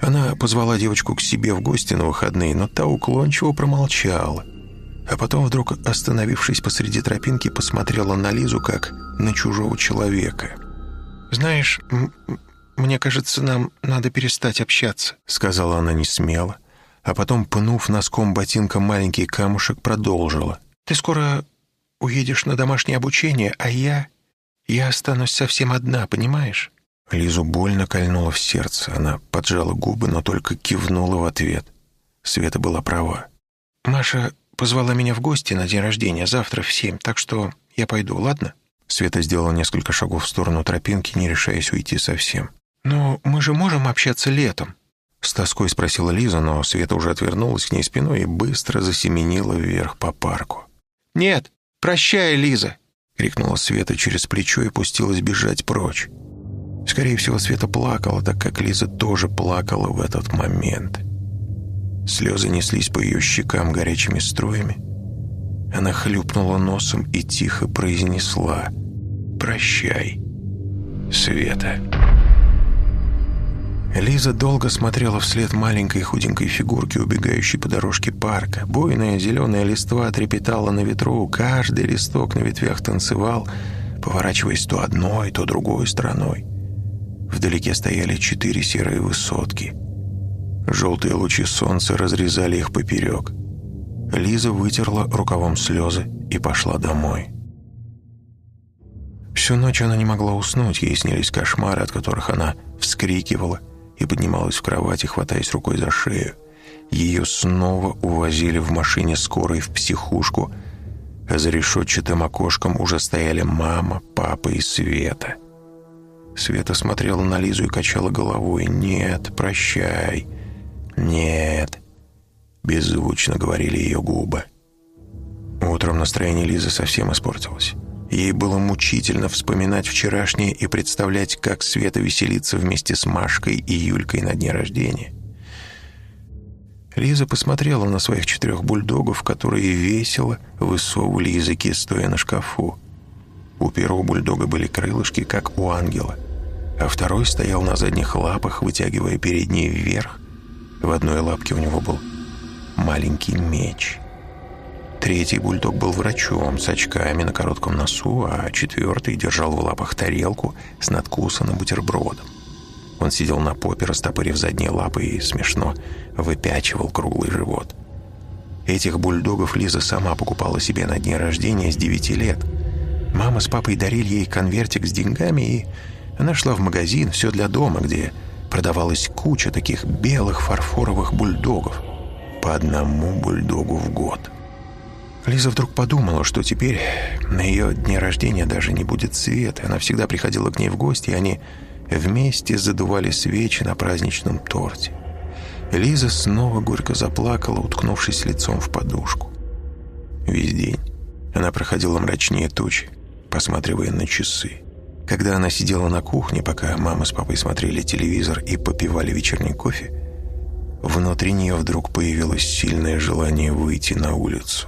Она позвала девочку к себе в гости на выходные, но та уклончиво промолчала. А потом, вдруг остановившись посреди тропинки, посмотрела на Лизу, как на чужого человека. «Знаешь, мне кажется, нам надо перестать общаться», — сказала она несмело, а потом, пнув носком ботинка маленький камушек, продолжила. «Ты скоро уедешь на домашнее обучение, а я... Я останусь совсем одна, понимаешь?» Лизу больно кольнуло в сердце. Она поджала губы, но только кивнула в ответ. Света была права. «Маша позвала меня в гости на день рождения завтра в семь, так что я пойду, ладно?» Света сделала несколько шагов в сторону тропинки, не решаясь уйти совсем. «Но мы же можем общаться летом?» С тоской спросила Лиза, но Света уже отвернулась к ней спиной и быстро засеменила вверх по парку. «Нет, прощай, Лиза!» — крикнула Света через плечо и пустилась бежать прочь. Скорее всего, Света плакала, так как Лиза тоже плакала в этот момент. Слезы неслись по ее щекам горячими струями. Она хлюпнула носом и тихо произнесла «Прощай, Света». Лиза долго смотрела вслед маленькой худенькой фигурки, убегающей по дорожке парка. Буйная зеленая листва трепетала на ветру, каждый листок на ветвях танцевал, поворачиваясь то одной, то другой стороной. Вдалеке стояли четыре серые высотки. Желтые лучи солнца разрезали их поперек. Лиза вытерла рукавом слезы и пошла домой. Всю ночь она не могла уснуть, ей снились кошмары, от которых она вскрикивала и поднималась в кровати, хватаясь рукой за шею. Ее снова увозили в машине скорой в психушку, а за решетчатым окошком уже стояли мама, папа и Света — Света смотрела на Лизу и качала головой. «Нет, прощай. Нет». Беззвучно говорили ее губы. Утром настроение Лизы совсем испортилось. Ей было мучительно вспоминать вчерашнее и представлять, как Света веселится вместе с Машкой и Юлькой на дне рождения. Лиза посмотрела на своих четырех бульдогов, которые весело высовывали языки, стоя на шкафу. У первого бульдога были крылышки, как у ангела а второй стоял на задних лапах, вытягивая передние вверх. В одной лапке у него был маленький меч. Третий бульдог был врачом с очками на коротком носу, а четвертый держал в лапах тарелку с надкусанным бутербродом. Он сидел на попе, растопырив задние лапы и смешно выпячивал круглый живот. Этих бульдогов Лиза сама покупала себе на дне рождения с 9 лет. Мама с папой дарили ей конвертик с деньгами и она шла в магазин «Все для дома», где продавалась куча таких белых фарфоровых бульдогов. По одному бульдогу в год. Лиза вдруг подумала, что теперь на ее дне рождения даже не будет света. Она всегда приходила к ней в гости, и они вместе задували свечи на праздничном торте. Лиза снова горько заплакала, уткнувшись лицом в подушку. Весь день она проходила мрачнее тучи, посматривая на часы. Когда она сидела на кухне, пока мама с папой смотрели телевизор и попивали вечерний кофе, внутри нее вдруг появилось сильное желание выйти на улицу.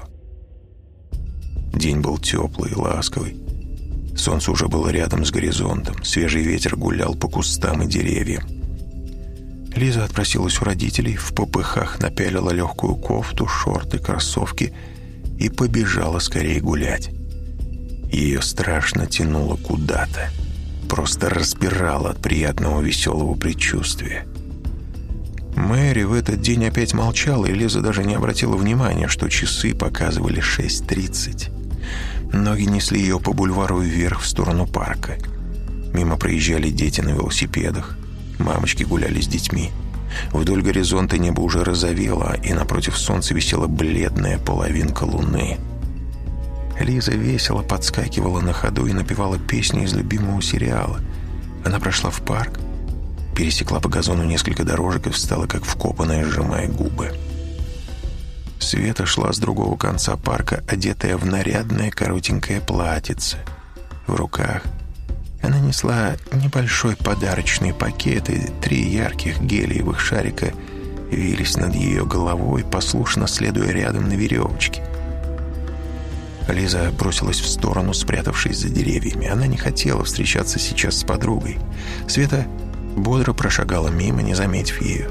День был теплый, ласковый. Солнце уже было рядом с горизонтом. Свежий ветер гулял по кустам и деревьям. Лиза отпросилась у родителей, в попыхах напялила легкую кофту, шорты, кроссовки и побежала скорее гулять. Ее страшно тянуло куда-то. Просто распирало от приятного веселого предчувствия. Мэри в этот день опять молчала, и Лиза даже не обратила внимания, что часы показывали 6.30. Ноги несли ее по бульвару вверх в сторону парка. Мимо проезжали дети на велосипедах. Мамочки гуляли с детьми. Вдоль горизонта небо уже розовело, и напротив солнца висела бледная половинка луны. Лиза весело подскакивала на ходу и напевала песни из любимого сериала. Она прошла в парк, пересекла по газону несколько дорожек и встала, как вкопанная, сжимая губы. Света шла с другого конца парка, одетая в нарядное коротенькое платьице. В руках она несла небольшой подарочный пакет, и три ярких гелиевых шарика вились над ее головой, послушно следуя рядом на веревочке. Лиза бросилась в сторону, спрятавшись за деревьями. Она не хотела встречаться сейчас с подругой. Света бодро прошагала мимо, не заметив ее.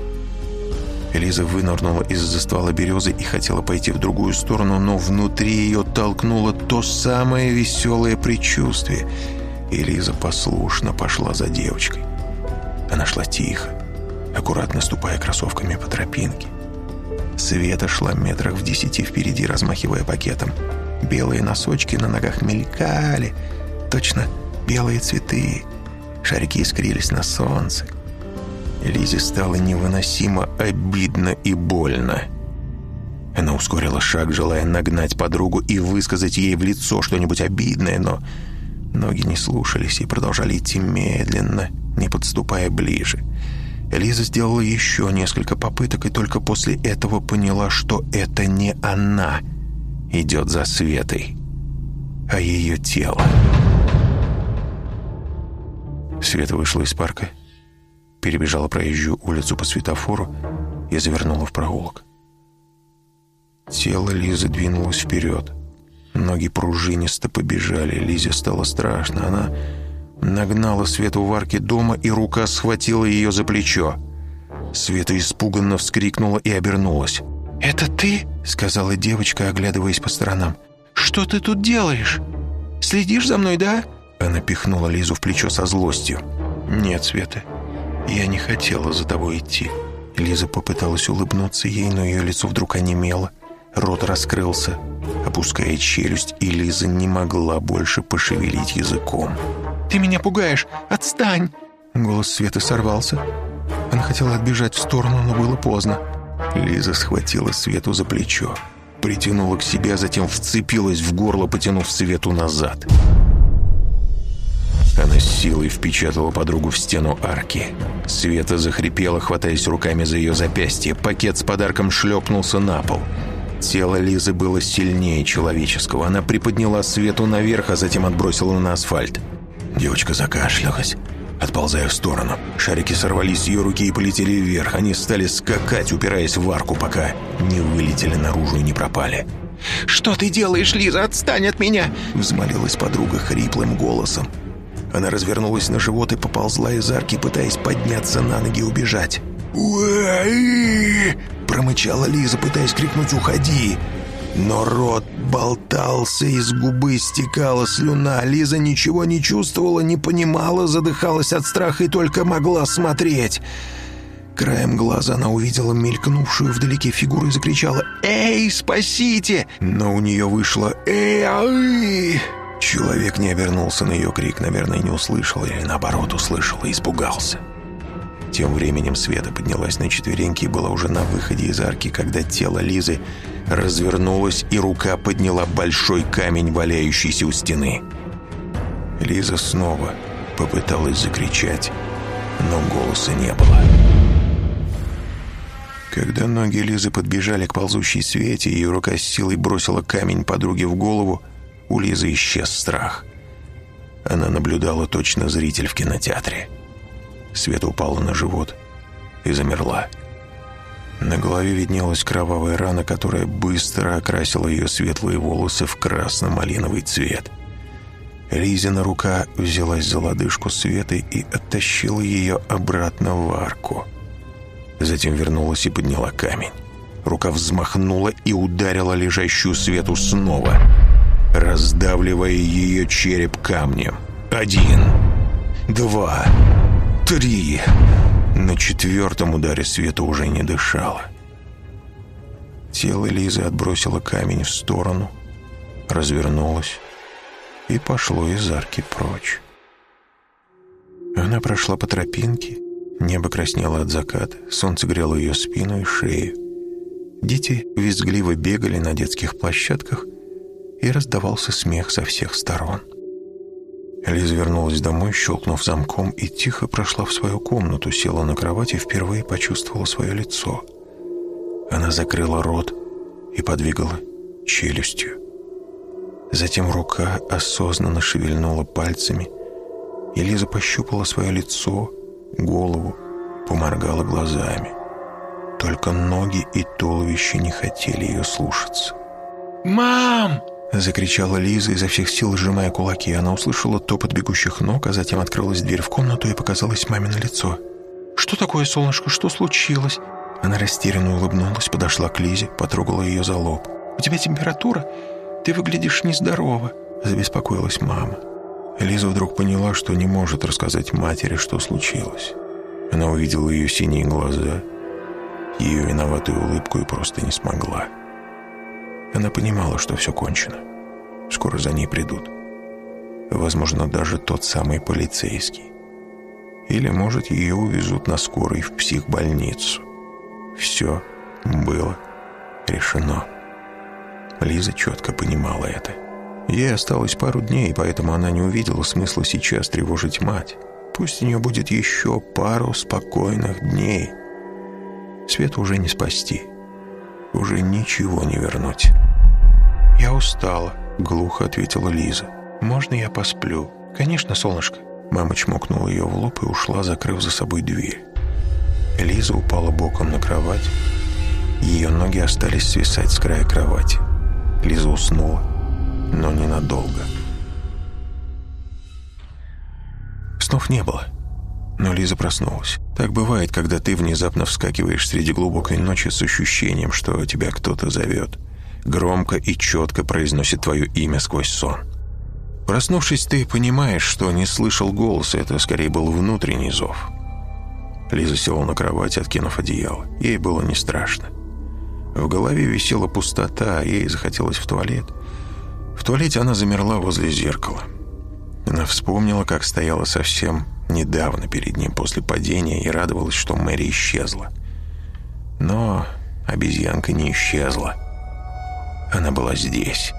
Лиза вынырнула из-за ствола березы и хотела пойти в другую сторону, но внутри ее толкнуло то самое веселое предчувствие. И Лиза послушно пошла за девочкой. Она шла тихо, аккуратно ступая кроссовками по тропинке. Света шла метрах в десяти впереди, размахивая пакетом. Белые носочки на ногах мелькали, точно белые цветы. Шарики искрились на солнце. Лизе стало невыносимо обидно и больно. Она ускорила шаг, желая нагнать подругу и высказать ей в лицо что-нибудь обидное, но ноги не слушались и продолжали идти медленно, не подступая ближе. Лиза сделала еще несколько попыток и только после этого поняла, что это не она идет за Светой, а ее тело. Света вышла из парка перебежала проезжую улицу по светофору и завернула в проулок. Тело Лизы двинулось вперед. Ноги пружинисто побежали. Лизе стало страшно. Она нагнала Свету в арке дома, и рука схватила ее за плечо. Света испуганно вскрикнула и обернулась. «Это ты?» — сказала девочка, оглядываясь по сторонам. «Что ты тут делаешь? Следишь за мной, да?» Она пихнула Лизу в плечо со злостью. «Нет, Света, «Я не хотела за тобой идти». Лиза попыталась улыбнуться ей, но ее лицо вдруг онемело. Рот раскрылся, опуская челюсть, и Лиза не могла больше пошевелить языком. «Ты меня пугаешь! Отстань!» Голос Светы сорвался. Она хотела отбежать в сторону, но было поздно. Лиза схватила Свету за плечо, притянула к себе, а затем вцепилась в горло, потянув Свету назад. Она с силой впечатала подругу в стену арки. Света захрипела, хватаясь руками за ее запястье. Пакет с подарком шлепнулся на пол. Тело Лизы было сильнее человеческого. Она приподняла Свету наверх, а затем отбросила на асфальт. Девочка закашлялась, отползая в сторону. Шарики сорвались с ее руки и полетели вверх. Они стали скакать, упираясь в арку, пока не вылетели наружу и не пропали. «Что ты делаешь, Лиза? Отстань от меня!» Взмолилась подруга хриплым голосом. Она развернулась на живот и поползла из арки, пытаясь подняться на ноги и убежать. «Уэй!» – промычала Лиза, пытаясь крикнуть «Уходи!». Но рот болтался, из губы стекала слюна. Лиза ничего не чувствовала, не понимала, задыхалась от страха и только могла смотреть. Краем глаза она увидела мелькнувшую вдалеке фигуру и закричала «Эй, спасите!» Но у нее вышло «Эй, ай!» Человек не обернулся на ее крик, наверное, не услышал или, наоборот, услышал и испугался. Тем временем Света поднялась на четвереньки и была уже на выходе из арки, когда тело Лизы развернулось, и рука подняла большой камень, валяющийся у стены. Лиза снова попыталась закричать, но голоса не было. Когда ноги Лизы подбежали к ползущей Свете, ее рука с силой бросила камень подруге в голову, у Лизы исчез страх. Она наблюдала точно зритель в кинотеатре. Света упала на живот и замерла. На голове виднелась кровавая рана, которая быстро окрасила ее светлые волосы в красно-малиновый цвет. Лизина рука взялась за лодыжку Светы и оттащила ее обратно в арку. Затем вернулась и подняла камень. Рука взмахнула и ударила лежащую Свету снова – раздавливая ее череп камнем. Один, два, три. На четвертом ударе света уже не дышала. Тело Лизы отбросило камень в сторону, развернулось и пошло из арки прочь. Она прошла по тропинке, небо краснело от заката, солнце грело ее спину и шею. Дети визгливо бегали на детских площадках – и раздавался смех со всех сторон. Лиза вернулась домой, щелкнув замком, и тихо прошла в свою комнату, села на кровать и впервые почувствовала свое лицо. Она закрыла рот и подвигала челюстью. Затем рука осознанно шевельнула пальцами, и Лиза пощупала свое лицо, голову, поморгала глазами. Только ноги и туловище не хотели ее слушаться. «Мам!» — закричала Лиза, изо всех сил сжимая кулаки. Она услышала топот бегущих ног, а затем открылась дверь в комнату и показалось мамино лицо. «Что такое, солнышко? Что случилось?» Она растерянно улыбнулась, подошла к Лизе, потрогала ее за лоб. «У тебя температура? Ты выглядишь нездорово», — забеспокоилась мама. Лиза вдруг поняла, что не может рассказать матери, что случилось. Она увидела ее синие глаза, ее виноватую улыбку и просто не смогла. Она понимала, что все кончено. Скоро за ней придут. Возможно, даже тот самый полицейский. Или, может, ее увезут на скорой в психбольницу. Все было решено. Лиза четко понимала это. Ей осталось пару дней, поэтому она не увидела смысла сейчас тревожить мать. Пусть у нее будет еще пару спокойных дней. Свет уже не спасти уже ничего не вернуть. «Я устала», — глухо ответила Лиза. «Можно я посплю?» «Конечно, солнышко». Мама чмокнула ее в лоб и ушла, закрыв за собой дверь. Лиза упала боком на кровать. Ее ноги остались свисать с края кровати. Лиза уснула, но ненадолго. Снов не было. Но Лиза проснулась. Так бывает, когда ты внезапно вскакиваешь среди глубокой ночи с ощущением, что тебя кто-то зовет. Громко и четко произносит твое имя сквозь сон. Проснувшись, ты понимаешь, что не слышал голоса, это скорее был внутренний зов. Лиза села на кровать, откинув одеяло. Ей было не страшно. В голове висела пустота, ей захотелось в туалет. В туалете она замерла возле зеркала. Она вспомнила, как стояла совсем недавно перед ним после падения и радовалась, что Мэри исчезла. Но обезьянка не исчезла. Она была здесь.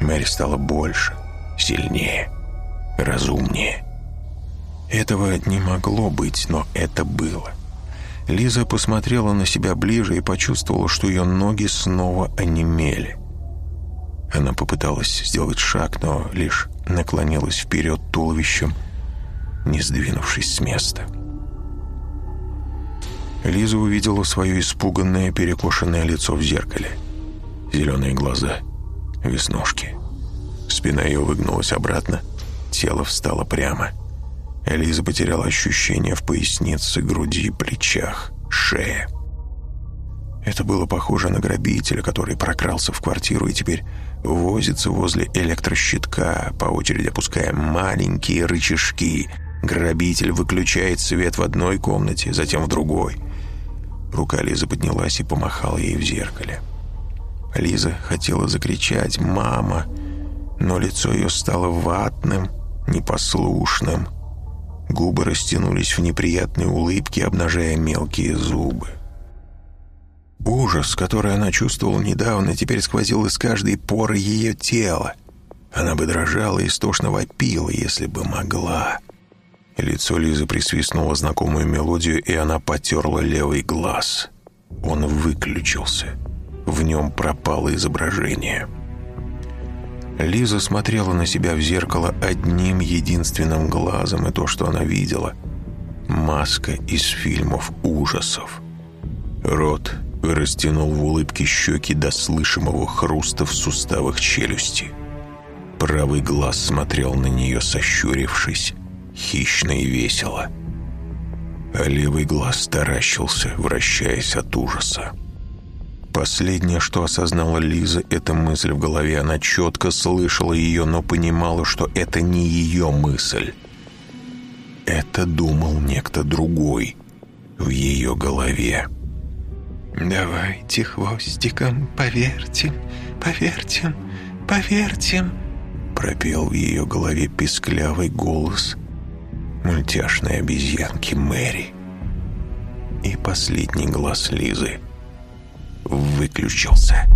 Мэри стала больше, сильнее, разумнее. Этого не могло быть, но это было. Лиза посмотрела на себя ближе и почувствовала, что ее ноги снова онемели. Она попыталась сделать шаг, но лишь наклонилась вперед туловищем, не сдвинувшись с места. Лиза увидела свое испуганное, перекошенное лицо в зеркале. Зеленые глаза, веснушки. Спина ее выгнулась обратно, тело встало прямо. Лиза потеряла ощущение в пояснице, груди, плечах, шее. Это было похоже на грабителя, который прокрался в квартиру и теперь возится возле электрощитка, по очереди опуская маленькие рычажки. Грабитель выключает свет в одной комнате, затем в другой. Рука Лизы поднялась и помахала ей в зеркале. Лиза хотела закричать «Мама!», но лицо ее стало ватным, непослушным. Губы растянулись в неприятные улыбки, обнажая мелкие зубы. Ужас, который она чувствовала недавно, теперь сквозил из каждой поры ее тела. Она бы дрожала и истошно вопила, если бы могла. Лицо Лизы присвистнуло знакомую мелодию, и она потерла левый глаз. Он выключился. В нем пропало изображение. Лиза смотрела на себя в зеркало одним единственным глазом, и то, что она видела — маска из фильмов ужасов. Рот растянул в улыбке щеки до слышимого хруста в суставах челюсти. Правый глаз смотрел на нее, сощурившись, хищно и весело. А левый глаз таращился, вращаясь от ужаса. Последнее, что осознала Лиза, это мысль в голове. Она четко слышала ее, но понимала, что это не ее мысль. Это думал некто другой в ее голове. «Давайте хвостиком повертим, повертим, повертим», пропел в ее голове писклявый голос мультяшной обезьянки Мэри. И последний глаз Лизы выключился.